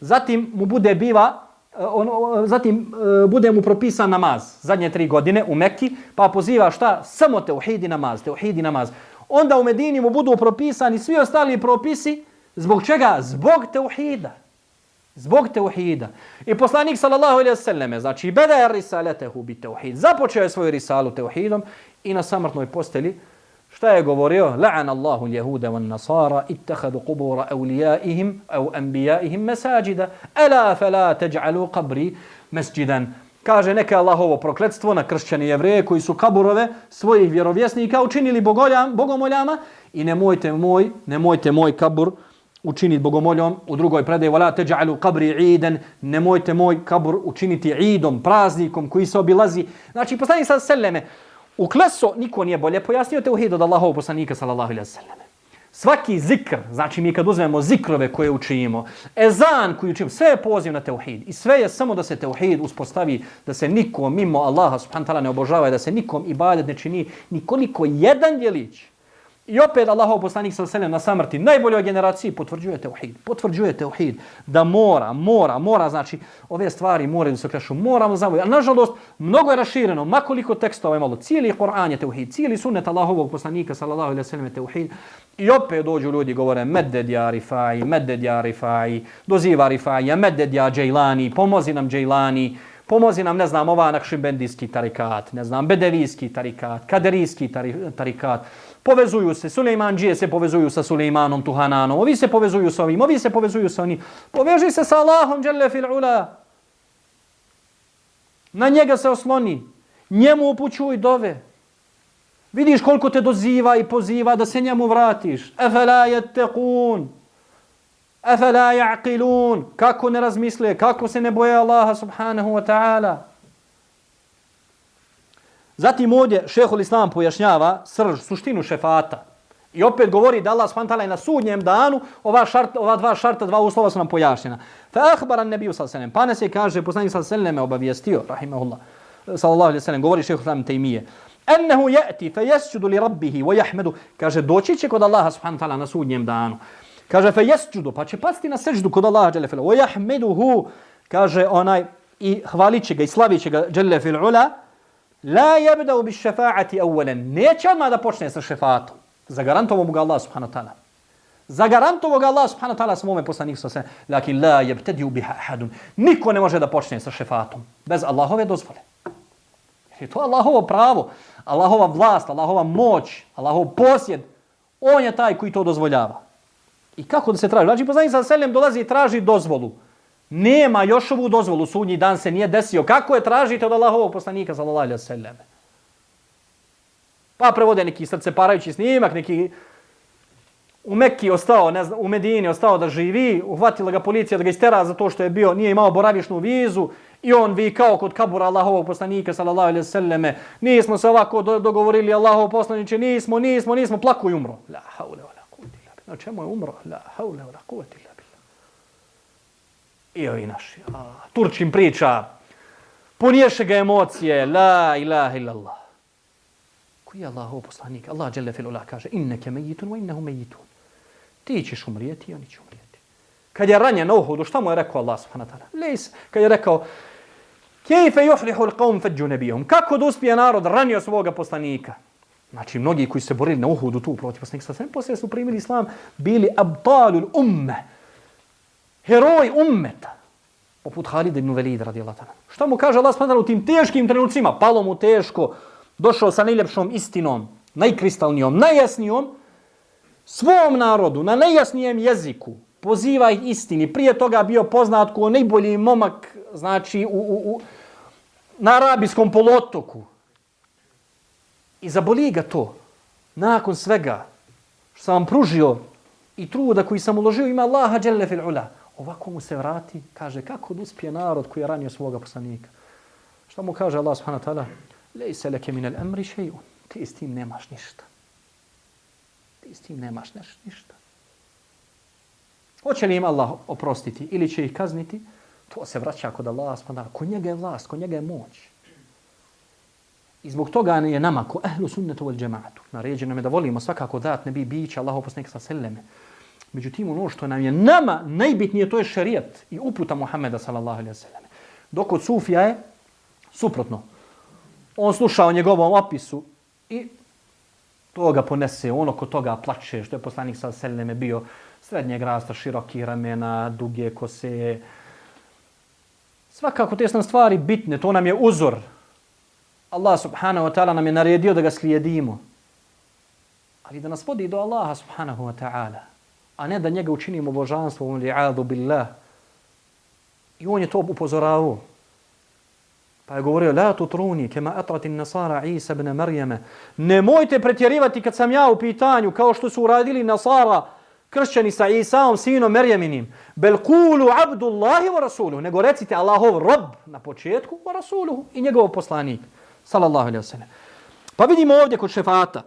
Zatim mu bude biva E, on, zatim e, bude mu propisan namaz zadnje tri godine u Mekki, pa poziva šta? Samo teuhidi namaz, teuhidi namaz. Onda u Medini mu budu propisani svi ostali propisi, zbog čega? Zbog teuhida. Zbog teuhida. I poslanik sallallahu alaihi sallam, znači beda risaletehu bi teuhid. Započeo je svoju risalu teuhidom i na samrtnoj posteli Šta je govorio? La'an Allahu al-yahuda wan-nasara ittakhadhu qubur awliyaihim aw anbiya'ihim masajida ala fala taj'alu qabri masjidan. Kaže neka Allahovo prokletstvo na kršćane i jevreje koji su kaburove svojih vjerovjesnika učinili bogoljam, bogomoljama i nemojte moj, nemojte moj kabur učiniti bogomoljom. U drugoj predaji wala taj'alu qabri 'idan, nemojte moj kabur učiniti idom, praznikom koji se obilazi. Znači poslanik sa selleme U kleso niko nije bolje pojasnio teuhid od Allahovog poslanika sallallahu alejhi ve selleme. Svaki zikr, znači mi kad uzmemo zikrove koje učimo, ezan koji učimo, sve je poziv na teuhid. I sve je samo da se teuhid uspostavi, da se nikom mimo Allaha subhanahu ta'ala ne obožava, i da se nikom ibadet ne čini nikoliko jedan djelić. I opet Allahov poslanik sa selem na samrti najboljoj generaciji potvrđuje tauhid. Potvrđuje tauhid da mora, mora, mora, znači ove stvari moraju da se krešu, moramo zavoj. Ali nažalost, mnogo je rašireno, makoliko tekstova je malo, cijeli Kur'an je tauhid, cijeli sunnet Allahovog poslanika sallallahu alejhi ve sellem je tauhid. I opet dođu ljudi govore medded ja rifai, medded ja rifai, doziva rifai, medded ja džejlani, pomozi nam džejlani, pomozi nam, ne znam, ova nakšibendijski tarikat, ne znam, bedevijski tarikat, kaderijski tarikat, povezuju se, Suleiman džije se povezuju sa Suleimanom Tuhananom, ovi se povezuju sa ovim, ovi se povezuju sa onim. Poveži se sa Allahom, dželle fil ula. Na njega se osloni. Njemu upućuj dove. Vidiš koliko te doziva i poziva da se njemu vratiš. Efela jettequn. Afala ja'qilun. kako ne razmisle, kako se ne boje Allaha subhanahu wa ta'ala. Zatim ovdje šehol Islam pojašnjava srž, suštinu šefata. I opet govori da Allah subhanahu ta'ala na sudnjem danu ova, šart, ova dva šarta, dva uslova su nam pojašnjena. Fa ahbaran nebiju sal selem. Pa nas je kaže, poslanik sal selem obavijestio, rahimahullah, sallallahu alaihi sallam, govori šehol Islam tejmije. Ennehu je'ti fe jesđudu li rabbihi wa jahmedu. Kaže, doći će kod Allaha subhanahu wa ta'ala na sudnjem danu. Kaže fe jesđudu, pa će pasti na sećdu kod Allaha dželle fil. Wa yahmiduhu, kaže onaj i hvaliće ga i slaviće ga dželle fil ula. La yabda'u bi šefaati awwalan. Neće odmah da počne sa šefatom. Zagarantovo mu ga Allah subhanahu wa ta'ala. Zagarantovo ga Allah subhanahu wa ta'ala svome mome sa se. Lakin la yabtadi'u biha ahadun. Niko ne može da počne sa šefatom. Bez Allahove dozvole. Je to Allahovo pravo. Allahova vlast, Allahova moć, Allahov posjed. On je taj koji to dozvoljava. I kako da se traži? Znači, poslanik sa selem dolazi i traži dozvolu. Nema još ovu dozvolu, sudnji dan se nije desio. Kako je tražite od Allahovog poslanika, sallallahu alaihi sallam? Pa prevode neki srce parajući snimak, neki u Mekki ostao, ne znam, u Medini ostao da živi, uhvatila ga policija da ga istera za to što je bio, nije imao boravišnu vizu i on vi kao kod kabura Allahovog poslanika, sallallahu alaihi sallam, nismo se ovako dogovorili Allahov poslaniće, nismo, nismo, nismo, plaku i umro. La haule, Na čemu je umro? La haule wa la. I ovi naši. A, Turčin priča. Puniješe ga emocije. La ilaha illallah. Koji je Allah poslanik? Allah dželle fil ula kaže inneke mejitun wa innehu mejitun. Ti ćeš umrijeti i oni će umrijeti. Kad je ranjen na uhudu, šta mu je rekao Allah subhanahu wa ta'ala? Lejs, kad je rekao Kejfe juflihu l'qawm fadju nebijom. Kako da uspije narod ranio svoga poslanika? Znači, mnogi koji se borili na Uhudu tu protiv poslanika sve poslije su primili islam, bili abtalul umme, heroj ummeta, poput Halid ibn Velid radijallahu ta'ala. Šta mu kaže Allah spadala u tim teškim trenucima? Palo mu teško, došao sa najljepšom istinom, najkristalnijom, najjasnijom, svom narodu, na najjasnijem jeziku, poziva ih istini. Prije toga bio poznat kao najbolji momak, znači, u, u, u, na arabijskom polotoku, I zaboli ga to. Nakon svega što sam vam pružio i truda koji sam uložio ima Allaha dželle fil ula. Ovako mu se vrati, kaže kako da uspije narod koji je ranio svoga poslanika. Šta mu kaže Allah subhanahu wa ta'ala? Lejse leke minel emri šeju. Ti s tim nemaš ništa. Ti s tim nemaš ništa. Hoće li im Allah oprostiti ili će ih kazniti? To se vraća kod Allah subhanahu wa ta'ala. Kod njega je vlast, kod njega je moć. I zbog toga je nama ko ehlu sunnetu wal džematu, Naređeno je da volimo svakako dat ne bi bić Allahu poslanika sa seleme, Međutim, ono što nam je nama najbitnije to je šerijat i uputa Muhameda sallallahu alejhi ve selleme. Dok od Sufija je suprotno. On sluša o njegovom opisu i to ga ponese, ono ko toga plače, što je poslanik sa selleme bio srednjeg rasta, široki ramena, duge kose. Svakako te stvari bitne, to nam je uzor Allah subhanahu wa ta'ala nam je naredio da ga slijedimo. Ali da nas vodi do Allaha subhanahu wa ta'ala. A ne da njega učinimo božanstvom li'adu billah. I on je to upozoravao. Pa je govorio, la tutruni, kema atratin nasara Isa ibn Marijeme. Nemojte pretjerivati kad sam ja u pitanju, kao što su uradili nasara, kršćani sa Isaom, sinom Merjeminim. Bel kulu abdullahi wa rasuluhu. Nego recite Allahov rob na početku wa rasuluhu i njegov poslanik sallallahu alaihi wasallam. Pa vidimo ovdje kod šefata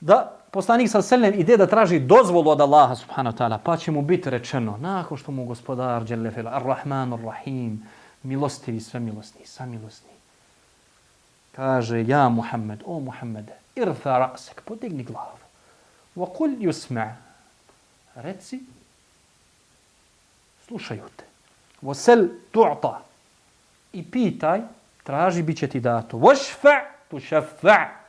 da poslanik sa selem ide da traži dozvolu od Allaha subhanahu wa ta'ala, pa će mu biti rečeno, nakon što mu gospodar, Jelle Ar-Rahman, Ar-Rahim, milostivi, sve milostni, sve milostni, kaže, ja Muhammed, o Muhammede, irfa rasek, podigni glavu, wa kul yusma' reci, slušaju te, wa sel tu'ta, i pitaj, traži, bit će ti dato. Vošfa, tu šafa.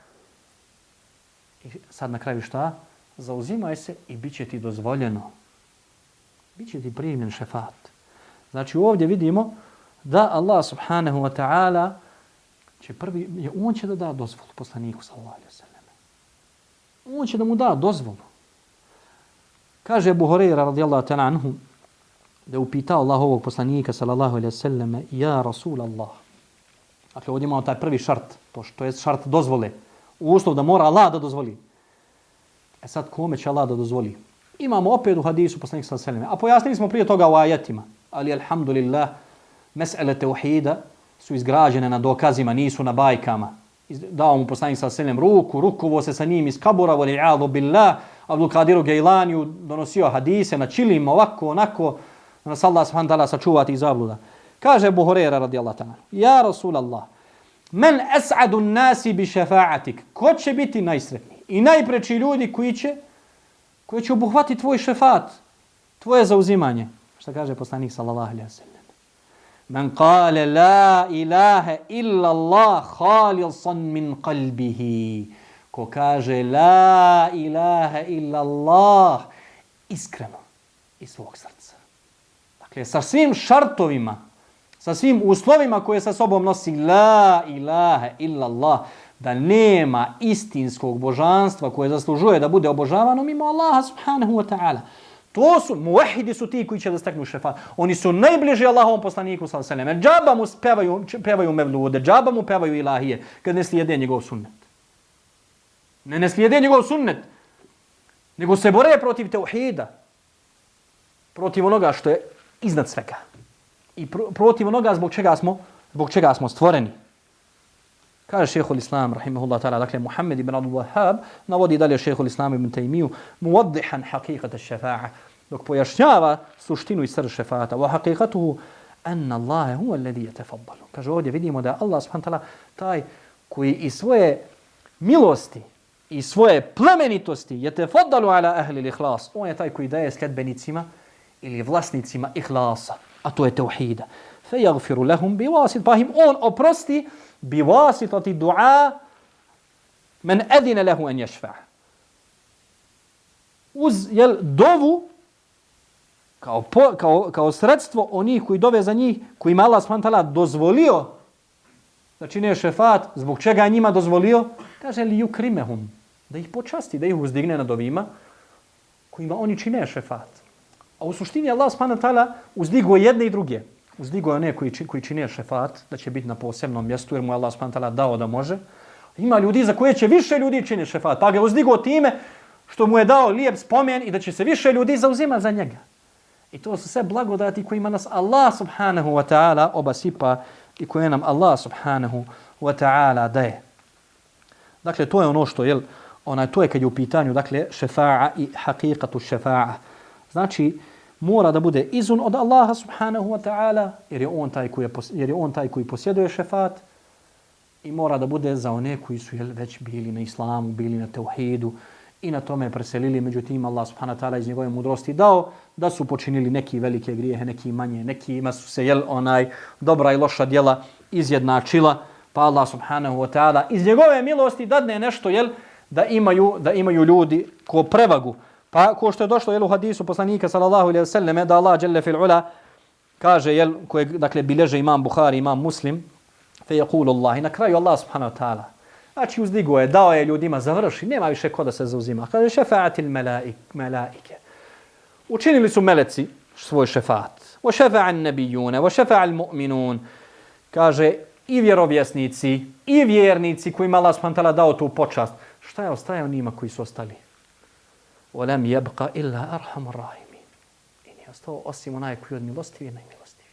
I sad na kraju šta? Zauzimaj se i bit će ti dozvoljeno. Biće ti primljen šefat. Znači ovdje vidimo da Allah subhanahu wa ta'ala će prvi, on će da da dozvolu poslaniku sallallahu alaihi sallam. On će da mu da dozvolu. Kaže Abu Huraira radijallahu ta'ala anhu da je upitao Allahovog poslanika sallallahu alaihi sallam ja Rasul Allah Dakle, ovdje imamo taj prvi šart, to što je šart dozvole. Uslov da mora Allah da dozvoli. E sad, kome će Allah da dozvoli? Imamo opet u hadisu poslanika sallallahu alejhi ve sellem. A pojasnili smo prije toga u ajetima. Ali alhamdulillah, mes'ele tauhida su izgrađene na dokazima, nisu na bajkama. Dao mu poslanik sallallahu alejhi ve sellem ruku, rukovo se sa njim iz kabura, wa a'udhu billah, Abdul Kadiru Gejlaniju donosio hadise na čilim, ovako, onako, da nas Allah subhanahu ta'ala sačuvati iz zabluda. Kaže Buhurera radijallahu ta'ala, Ja Rasulallah, men es'adu nasi bi šefa'atik, ko će biti najsretniji? I najpreći ljudi koji će, koji će obuhvati tvoj šefat, tvoje zauzimanje. Šta kaže poslanik sallallahu alaihi wa sallam? Men kale la ilaha illa Allah khalisan min qalbihi. Ko kaže la ilaha illa Allah iskreno iz svog srca. Dakle, sa svim šartovima, sa svim uslovima koje sa sobom nosi la ilaha illa Allah, da nema istinskog božanstva koje zaslužuje da bude obožavano mimo Allaha subhanahu wa ta'ala. To su, muahidi su ti koji će da steknu šefa. Oni su najbliži Allahovom poslaniku sallallahu alejhi ve sellem. Džaba mu pevaju, pevaju mevlude, džaba mu pevaju ilahije kad ne slijede njegov sunnet. Ne ne slijede njegov sunnet. Nego se bore protiv teuhida. Protiv onoga što je iznad svega. I pro, protiv onoga zbog čega smo, zbog čega smo stvoreni. Kaže šehhul Islam, rahimahullah ta'ala, dakle, Muhammed ibn Abdul Wahhab, navodi dalje šehhul Islam ibn Taymiju, muwaddihan haqiqata šefa'a, dok pojašnjava suštinu i srž šefata, wa haqiqatuhu, anna Allahe huwa alladhi yatafaddalu. Kaže ovdje vidimo da Allah subhanahu ta'ala taj koji i svoje milosti i svoje plemenitosti je tefaddalu ala ahli l-ihlas. On je taj koji daje sledbenicima ili vlasnicima ihlasa, a to je teuhida. Fe jagfiru lahum bi vasit, pa im on oprosti bi vasitati du'a men edine lehu en ješfa. Uz jel, dovu kao, po, kao, kao sredstvo onih koji dove za njih, koji mala Allah s.w.t. dozvolio da čine šefat, zbog čega njima dozvolio, kaže li yukrimehum, da ih počasti, da ih uzdigne nad ovima kojima oni čine šefat. A u suštini Allah subhanahu ta'ala uzdigo jedne i druge. Uzdigo je one koji, koji čine šefat, da će biti na posebnom mjestu, jer mu Allah subhanahu ta'ala dao da može. Ima ljudi za koje će više ljudi čini šefat, pa ga uzdigo time što mu je dao lijep spomen i da će se više ljudi zauzima za njega. I to su sve blagodati kojima nas Allah subhanahu wa ta'ala obasipa i koje nam Allah subhanahu wa ta'ala daje. Dakle, to je ono što je, onaj, to je kad je u pitanju, dakle, šefa'a i haqiqatu šefa'a. Znači, mora da bude izun od Allaha subhanahu wa ta'ala, jer je on taj koji, je, jer je on taj koji posjeduje šefat, i mora da bude za one koji su jel, već bili na islamu, bili na teuhidu, i na tome preselili, međutim Allah subhanahu wa ta'ala iz njegove mudrosti dao da su počinili neki velike grijehe, neki manje, neki ima su se jel onaj dobra i loša djela izjednačila, pa Allah subhanahu wa ta'ala iz njegove milosti dadne nešto jel da imaju da imaju ljudi ko prevagu. Pa ko što je došlo jel u hadisu poslanika sallallahu alejhi ve selleme da Allah dželle fil ula kaže jel koje dakle bileže imam Buhari, imam Muslim, fe yaqulu Allah na kraju Allah subhanahu wa ta'ala Znači uzdigo je, dao je ljudima, završi, nema više ko da se zauzima. Kaže šefaatil melaike. Učinili su meleci svoj šefat. Wa šefa'an nebijune, wa šefa'al mu'minun. Kaže i vjerovjesnici, i vjernici koji Allah spantala dao tu počast. Šta je ostaje onima koji su ostali? Wa lam yabqa illa arham rahimi. I nije ostao osim onaj koji od milostivi najmilostivi.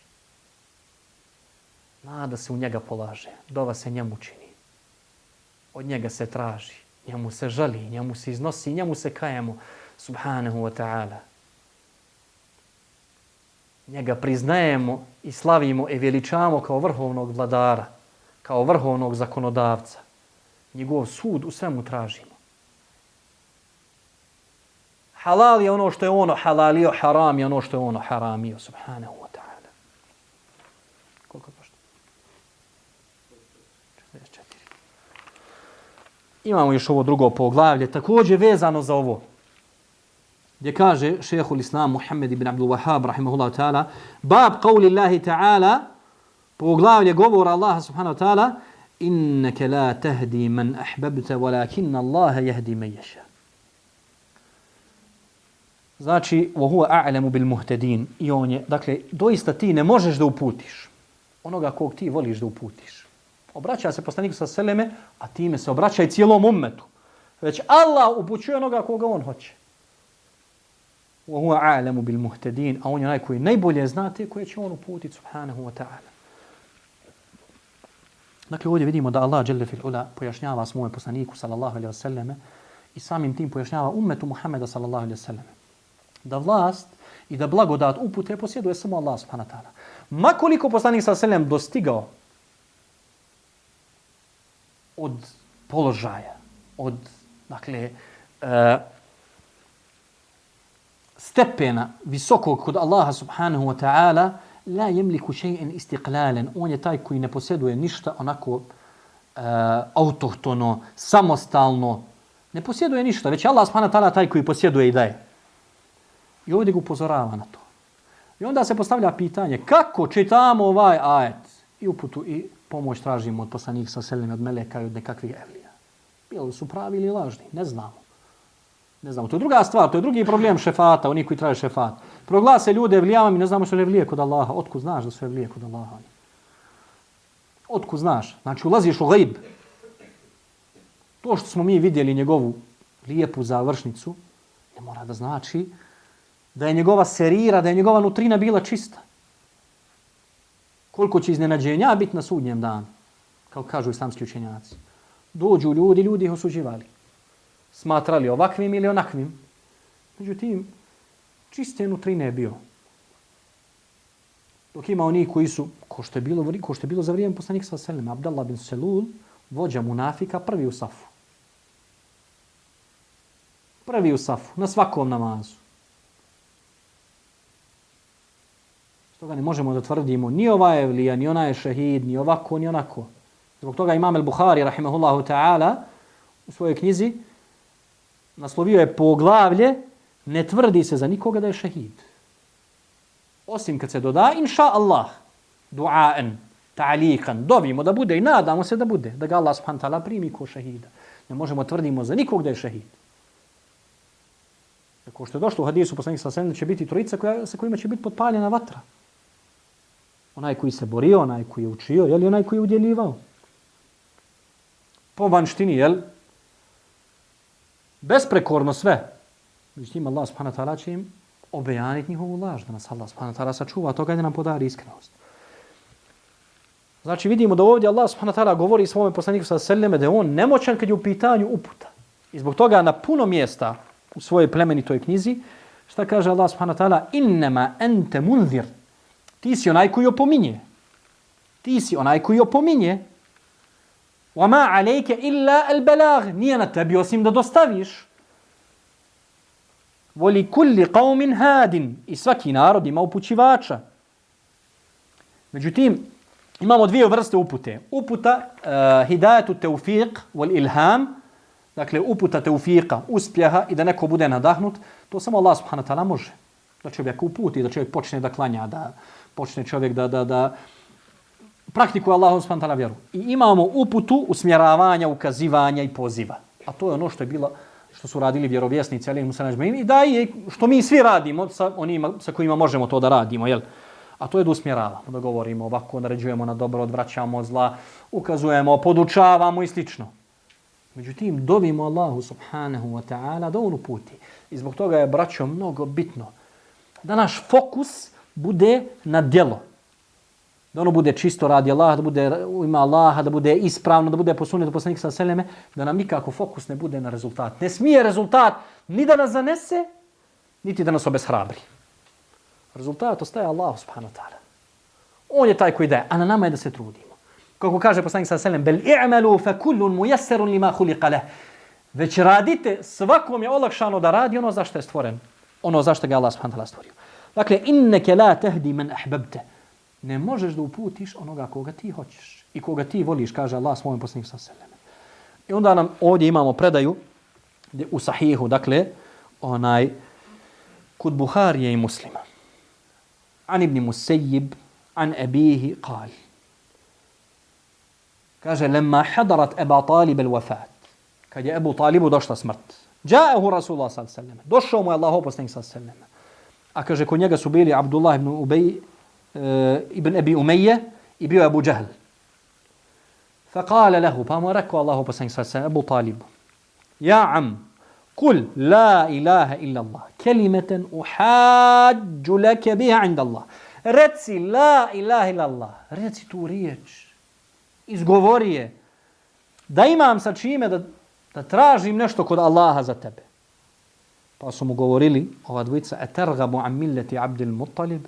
Nada se u njega polaže, dova se njemu čini od njega se traži, njemu se žali, njemu se iznosi, njemu se kajemo, subhanahu wa ta'ala. Njega priznajemo i slavimo i veličamo kao vrhovnog vladara, kao vrhovnog zakonodavca. Njegov sud u svemu tražimo. Halal je ono što je ono halalio, haram je ono što je ono haramio, subhanahu wa ta'ala. Koliko Imamo još ovo drugo poglavlje, također vezano za ovo. Gdje kaže šehhul islam Muhammed ibn Abdul Wahhab, rahimahullahu ta'ala, bab qavli Allahi ta'ala, poglavlje govora Allaha subhanahu wa ta'ala, inneke la tahdi man ahbabta, walakin Allaha jahdi man ješa. Znači, وَهُوَ huwa a'lamu bil. I on je, dakle, doista ti ne možeš da uputiš onoga kog ti voliš da uputiš. Obraća se poslaniku sa seleme, a time se obraća i cijelom ummetu. Već Allah upućuje onoga koga on hoće. wa huwa a'lamu bil muhtadin, a on je onaj koji najbolje znate koje će on uputiti subhanahu wa ta'ala. Dakle, ovdje vidimo da Allah dželle fil ula pojašnjava svome poslaniku sallallahu alejhi ve selleme i samim tim pojašnjava ummetu Muhameda sallallahu alejhi ve selleme da vlast i da blagodat upute posjeduje samo Allah subhanahu wa ta'ala. Ma koliko poslanik sa selem dostigao od položaja, od dakle uh, stepena visokog kod Allaha subhanahu wa ta'ala la jemliku shay'an istiklalen. on je taj koji ne posjeduje ništa onako uh, autohtono samostalno ne posjeduje ništa već Allah subhanahu wa ta'ala taj koji posjeduje i daje i ovdje ga upozorava na to i onda se postavlja pitanje kako čitamo ovaj ajet i uputu i pomoć tražimo od poslanih sa selim od meleka i od nekakvih evlija bili su pravi ili lažni ne znamo Ne znamo, to je druga stvar, to je drugi problem šefata, oni koji traže šefat. Proglase ljude evlijama, mi ne znamo što je evlije kod Allaha. Otkud znaš da su evlije kod Allaha? Otkud znaš? Znači, ulaziš u gajb. To što smo mi vidjeli njegovu lijepu završnicu, ne mora da znači da je njegova serira, da je njegova nutrina bila čista. Koliko će iznenađenja biti na sudnjem danu, kao kažu islamski učenjaci. Dođu ljudi, ljudi ih osuđivali smatrali ovakvim ili onakvim. Međutim, čiste nutrine je bio. Dok ima oni koji su, ko što je bilo, ko što je bilo za vrijeme poslanika sa Selim, Abdallah bin Selul, vođa munafika, prvi u safu. Prvi u safu, na svakom namazu. Toga ne možemo da tvrdimo ni ova je vlija, ni ona je šehid, ni ovako, ni onako. Zbog toga imam el-Buhari, rahimahullahu ta'ala, u svojoj knjizi, naslovio je poglavlje, ne tvrdi se za nikoga da je šehid. Osim kad se doda, inša Allah, duaen, ta'alikan, dovimo da bude i nadamo se da bude, da ga Allah subhanahu ta'ala primi ko šehida. Ne možemo tvrdimo za nikog da je šehid. Tako što je došlo u hadisu poslanika sa će biti trojica koja, sa kojima će biti potpaljena vatra. Onaj koji se borio, onaj koji je učio, je li onaj koji je udjeljivao. Po vanštini, jel? besprekorno sve. Međutim, Allah subhanahu wa ta'ala će im obejaniti njihovu laž, da nas Allah subhanahu ta'ala sačuva, toga da nam podari iskrenost. Znači vidimo da ovdje Allah subhanahu wa ta'ala govori svome poslaniku sa selleme da je on nemoćan kad je u pitanju uputa. I zbog toga na puno mjesta u svojoj plemenitoj knjizi, šta kaže Allah subhanahu wa ta'ala, innema ente munzir, ti si onaj koji opominje. Ti si onaj koji opominje, وَمَا عَلَيْكَ إِلَّا الْبَلَاغِ Nije na tebi osim da dostaviš. Voli kulli qawmin hadin. I svaki narod ima upućivača. Međutim, imamo dvije vrste upute. Uputa uh, hidajetu teufiq wal ilham. Dakle, uputa teufiqa, uspjeha i da neko bude nadahnut. To samo Allah subhanahu ta'ala može. Da čovjek uputi, da čovjek počne da klanja, da počne čovjek da, da, da, praktikuje Allahu subhanahu wa vjeru. I imamo uputu usmjeravanja, ukazivanja i poziva. A to je ono što je bilo što su radili vjerovjesnici, ali musa i da i što mi svi radimo sa onima sa kojima možemo to da radimo, jel? A to je da usmjeravamo, da govorimo ovako, naređujemo na dobro, odvraćamo od zla, ukazujemo, podučavamo i slično. Međutim, dovimo Allahu subhanahu wa ta'ala da on uputi. I zbog toga je, braćo, mnogo bitno da naš fokus bude na djelo da ono bude čisto radi Allaha, da bude ima Allaha, da bude ispravno, da bude posunet poslanik sa seleme, da nam nikako fokus ne bude na rezultat. Ne smije rezultat ni da nas zanese, niti da nas obeshrabri. Rezultat ostaje Allah subhanahu wa ta'ala. On je taj koji daje, a na nama je da se trudimo. Kako kaže poslanik sa selem, bel i'malu fa kullun mujassarun lima khuliqa leh. Već radite, svakom je olakšano da radi ono za što je stvoren. Ono za što ga Allah subhanahu wa ta'ala stvorio. Dakle, inneke la tehdi men ahbabte ne možeš da uputiš onoga koga ti hoćeš i koga ti voliš, kaže Allah svojom poslaniku sa. I onda nam ovdje imamo predaju u sahihu, dakle, onaj kod Buharije i muslima. An ibn Musayyib, an abihi, qal. Kaže, lemma hadarat Eba Talib al-wafat, kad je Ebu Talibu došla smrt, Ja'ahu Rasulullah sellem. Došao mu je poslanik sallallahu sellem. A kaže kod njega su bili Abdullah ibn Ubay ibn Abi Umayya i bio Abu Jahl. فقال له pa mu rekao Allahu poslanik sallallahu alejhi ve Abu Talib: "Ja am, Kul la ilaha illa Allah. Kelimeten uhađu leke biha inda Allah. Reci la ilaha illa Allah. Reci tu riječ. Izgovori je. Da imam sa čime da, da tražim nešto kod Allaha za tebe. Pa su mu govorili, ova dvojica, etergabu an milleti Abdul Muttalib,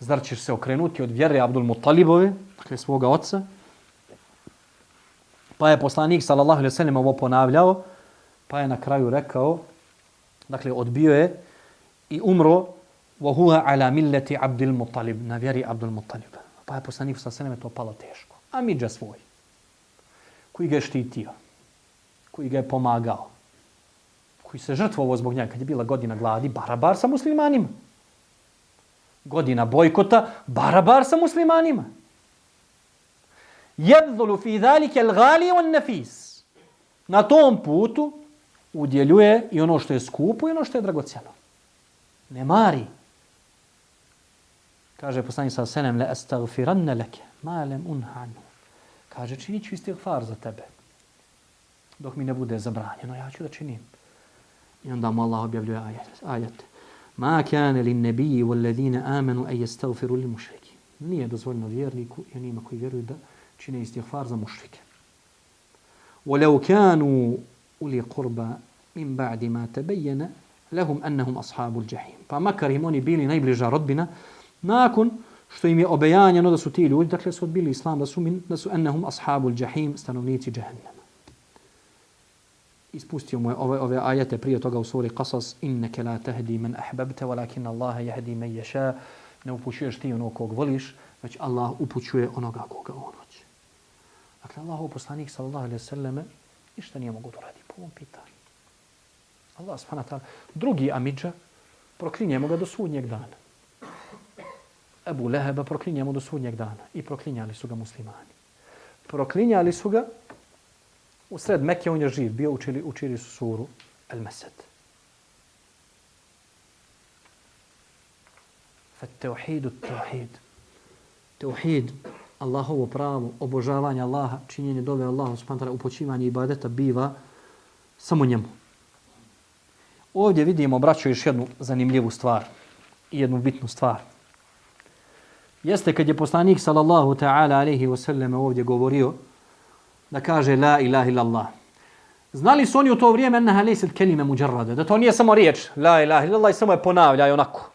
zar ćeš se okrenuti od vjere Abdul Muttalibove, dakle svoga oca? Pa je poslanik, sallallahu alaihi sallam, ovo ponavljao, pa je na kraju rekao, dakle, odbio je i umro, wa huwa ala milleti Abdul Muttalib, na vjeri Abdul Muttalib. Pa je poslanik, sallallahu alaihi to palo teško. A miđa svoj, koji ga je štitio, koji ga je pomagao, koji se žrtvovo zbog njega, kad je bila godina gladi, barabar sa muslimanima. Godina bojkota, barabar sa muslimanima. Jebzulu fi dhalike l'gali on nefis. Na tom putu udjeljuje i ono što je skupo i ono što je dragocjeno. Ne mari. Kaže poslani sa senem, le estagfiranne leke, malem unhanu. Kaže, činit ću istighfar za tebe. Dok mi ne bude zabranjeno, ja ću da činim. I onda mu Allah objavljuje ajet. ajet. Ma kane li nebiji wal ladine amenu a jestagfiru li mušriki. Nije dozvoljno vjerniku i onima koji vjeruju da čine istighfar za mušrike. ولو كانوا أولي قربى من بعد ما تبين لهم أنهم أصحاب الجحيم pa makar im oni bili najbliža rodbina nakon što im je obejanjeno da su ti ljudi dakle su odbili islam da su min, da su annahum ashabul jahim stanovnici džehennema ispustio mu je ove, ove ajete prije toga u suri Qasas inneke la tahdi man ahbabte walakin Allah jahdi man yasha ne upućuješ ti onog kog voliš već Allah upućuje onoga koga on hoće. Dakle, Allahov poslanik sallallahu alaihi sallam ništa nije mogu da radi po ovom pitanju. Allah subhanahu ta'ala, drugi amidža, proklinjemo ga do sudnjeg dana. Ebu Leheba proklinjemo do sudnjeg dana i proklinjali su ga muslimani. Proklinjali su ga U sred Mekke on je živ, bio učili, učili su suru El Mesed. Fa teuhidu teuhid. Teuhid, Allahovo pravo, obožavanje Allaha, činjenje dove Allahu, spantara, upočivanje ibadeta biva samo njemu. Ovdje vidimo, braćo, još jednu zanimljivu stvar i jednu bitnu stvar. Jeste kad je poslanik sallallahu ta'ala alaihi wa sallam ovdje govorio da kaže la ilaha illallah. Znali su oni u to vrijeme enneha lesit kelime muđarrade, da to nije samo riječ la ilaha illallah i samo je ponavljaj onako.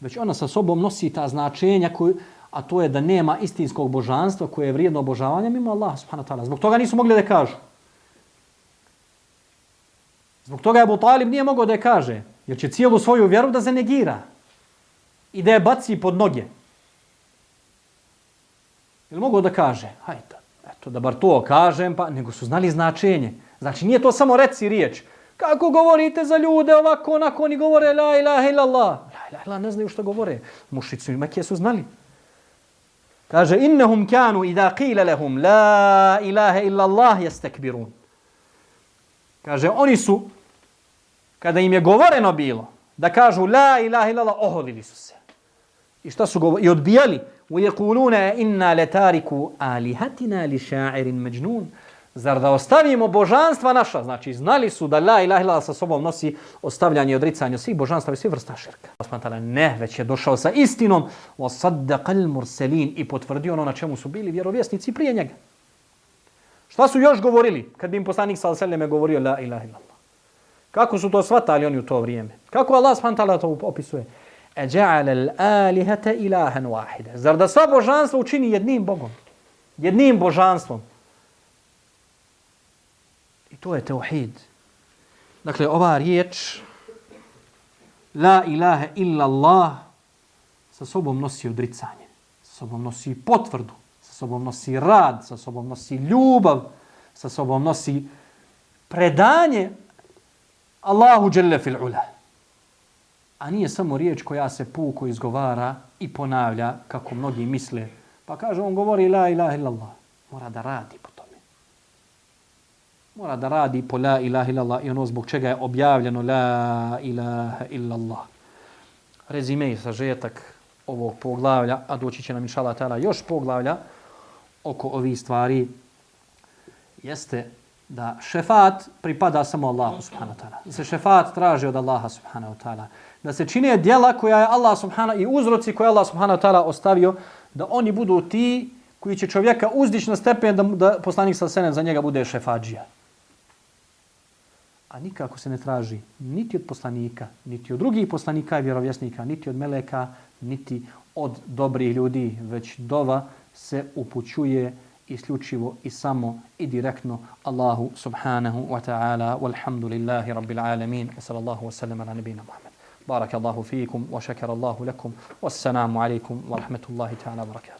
Već ona sa sobom nosi ta značenja koju, a to je da nema istinskog božanstva koje je vrijedno obožavanja mimo Allah subhanahu wa ta'ala. Zbog toga nisu mogli da kažu. Zbog toga Abu Talib nije mogao da je kaže, jer će cijelu svoju vjeru da zanegira i da je baci pod noge. Ili mogao da kaže, hajde, to da bar to kažem, pa nego su znali značenje. Znači nije to samo reci riječ. Kako govorite za ljude ovako, onako, oni govore la ilaha illallah. La ilaha illallah, ne znaju što govore. Mušicu i Mekije su znali. Kaže, innehum kanu idha qila lahum la ilaha illallah jestekbirun. Kaže, oni su, kada im je govoreno bilo, da kažu la ilaha illallah, oholili su se. I šta su govorili? I odbijali. ويقولون إنا لتاركوا آلهتنا لشاعر مجنون Zar da ostavimo božanstva naša? Znači, znali su da la ilaha ila sa sobom nosi ostavljanje i odricanje svih božanstva i svih vrsta širka. Osmantala ne, već je došao sa istinom o saddaqal murselin i potvrdio ono na čemu su bili vjerovjesnici prije njega. Šta su još govorili kad bi im poslanik sa seleme govorio la ilaha ila Kako su to shvatali oni u to vrijeme? Kako Allah spantala to opisuje? Eđa'ale l'alihata ilahan wahide. Zar da sva božanstva učini jednim Bogom? Jednim božanstvom. I to je teuhid. Dakle, ova riječ La ilaha illa Allah sa sobom nosi odricanje. Sa sobom nosi potvrdu. Sa sobom nosi rad. Sa sobom nosi ljubav. Sa sobom nosi predanje Allahu jalla fil ula a nije samo riječ koja se puko izgovara i ponavlja kako mnogi misle. Pa kaže, on govori la ilaha illallah. Mora da radi po tome. Mora da radi po la ilaha illallah i ono zbog čega je objavljeno la ilaha illallah. Rezime i sažetak ovog poglavlja, a doći će nam inšala tala još poglavlja oko ovih stvari, jeste da šefat pripada samo Allahu subhanahu wa ta'ala. Da se šefat traži od Allaha subhanahu wa ta'ala. Da se čine djela koja je Allah subhanahu i uzroci koje Allah subhanahu ta'ala ostavio, da oni budu ti koji će čovjeka uzdići na stepen da, da poslanik sa senem za njega bude šefađija. A nikako se ne traži niti od poslanika, niti od drugih poslanika i vjerovjesnika, niti od meleka, niti od dobrih ljudi, već dova se upućuje isključivo i samo i direktno Allahu subhanahu wa ta'ala walhamdulillahi rabbil alamin wa sallallahu wa sallam ala nabina Muhammad. بارك الله فيكم وشكر الله لكم والسلام عليكم ورحمة الله تعالى وبركاته.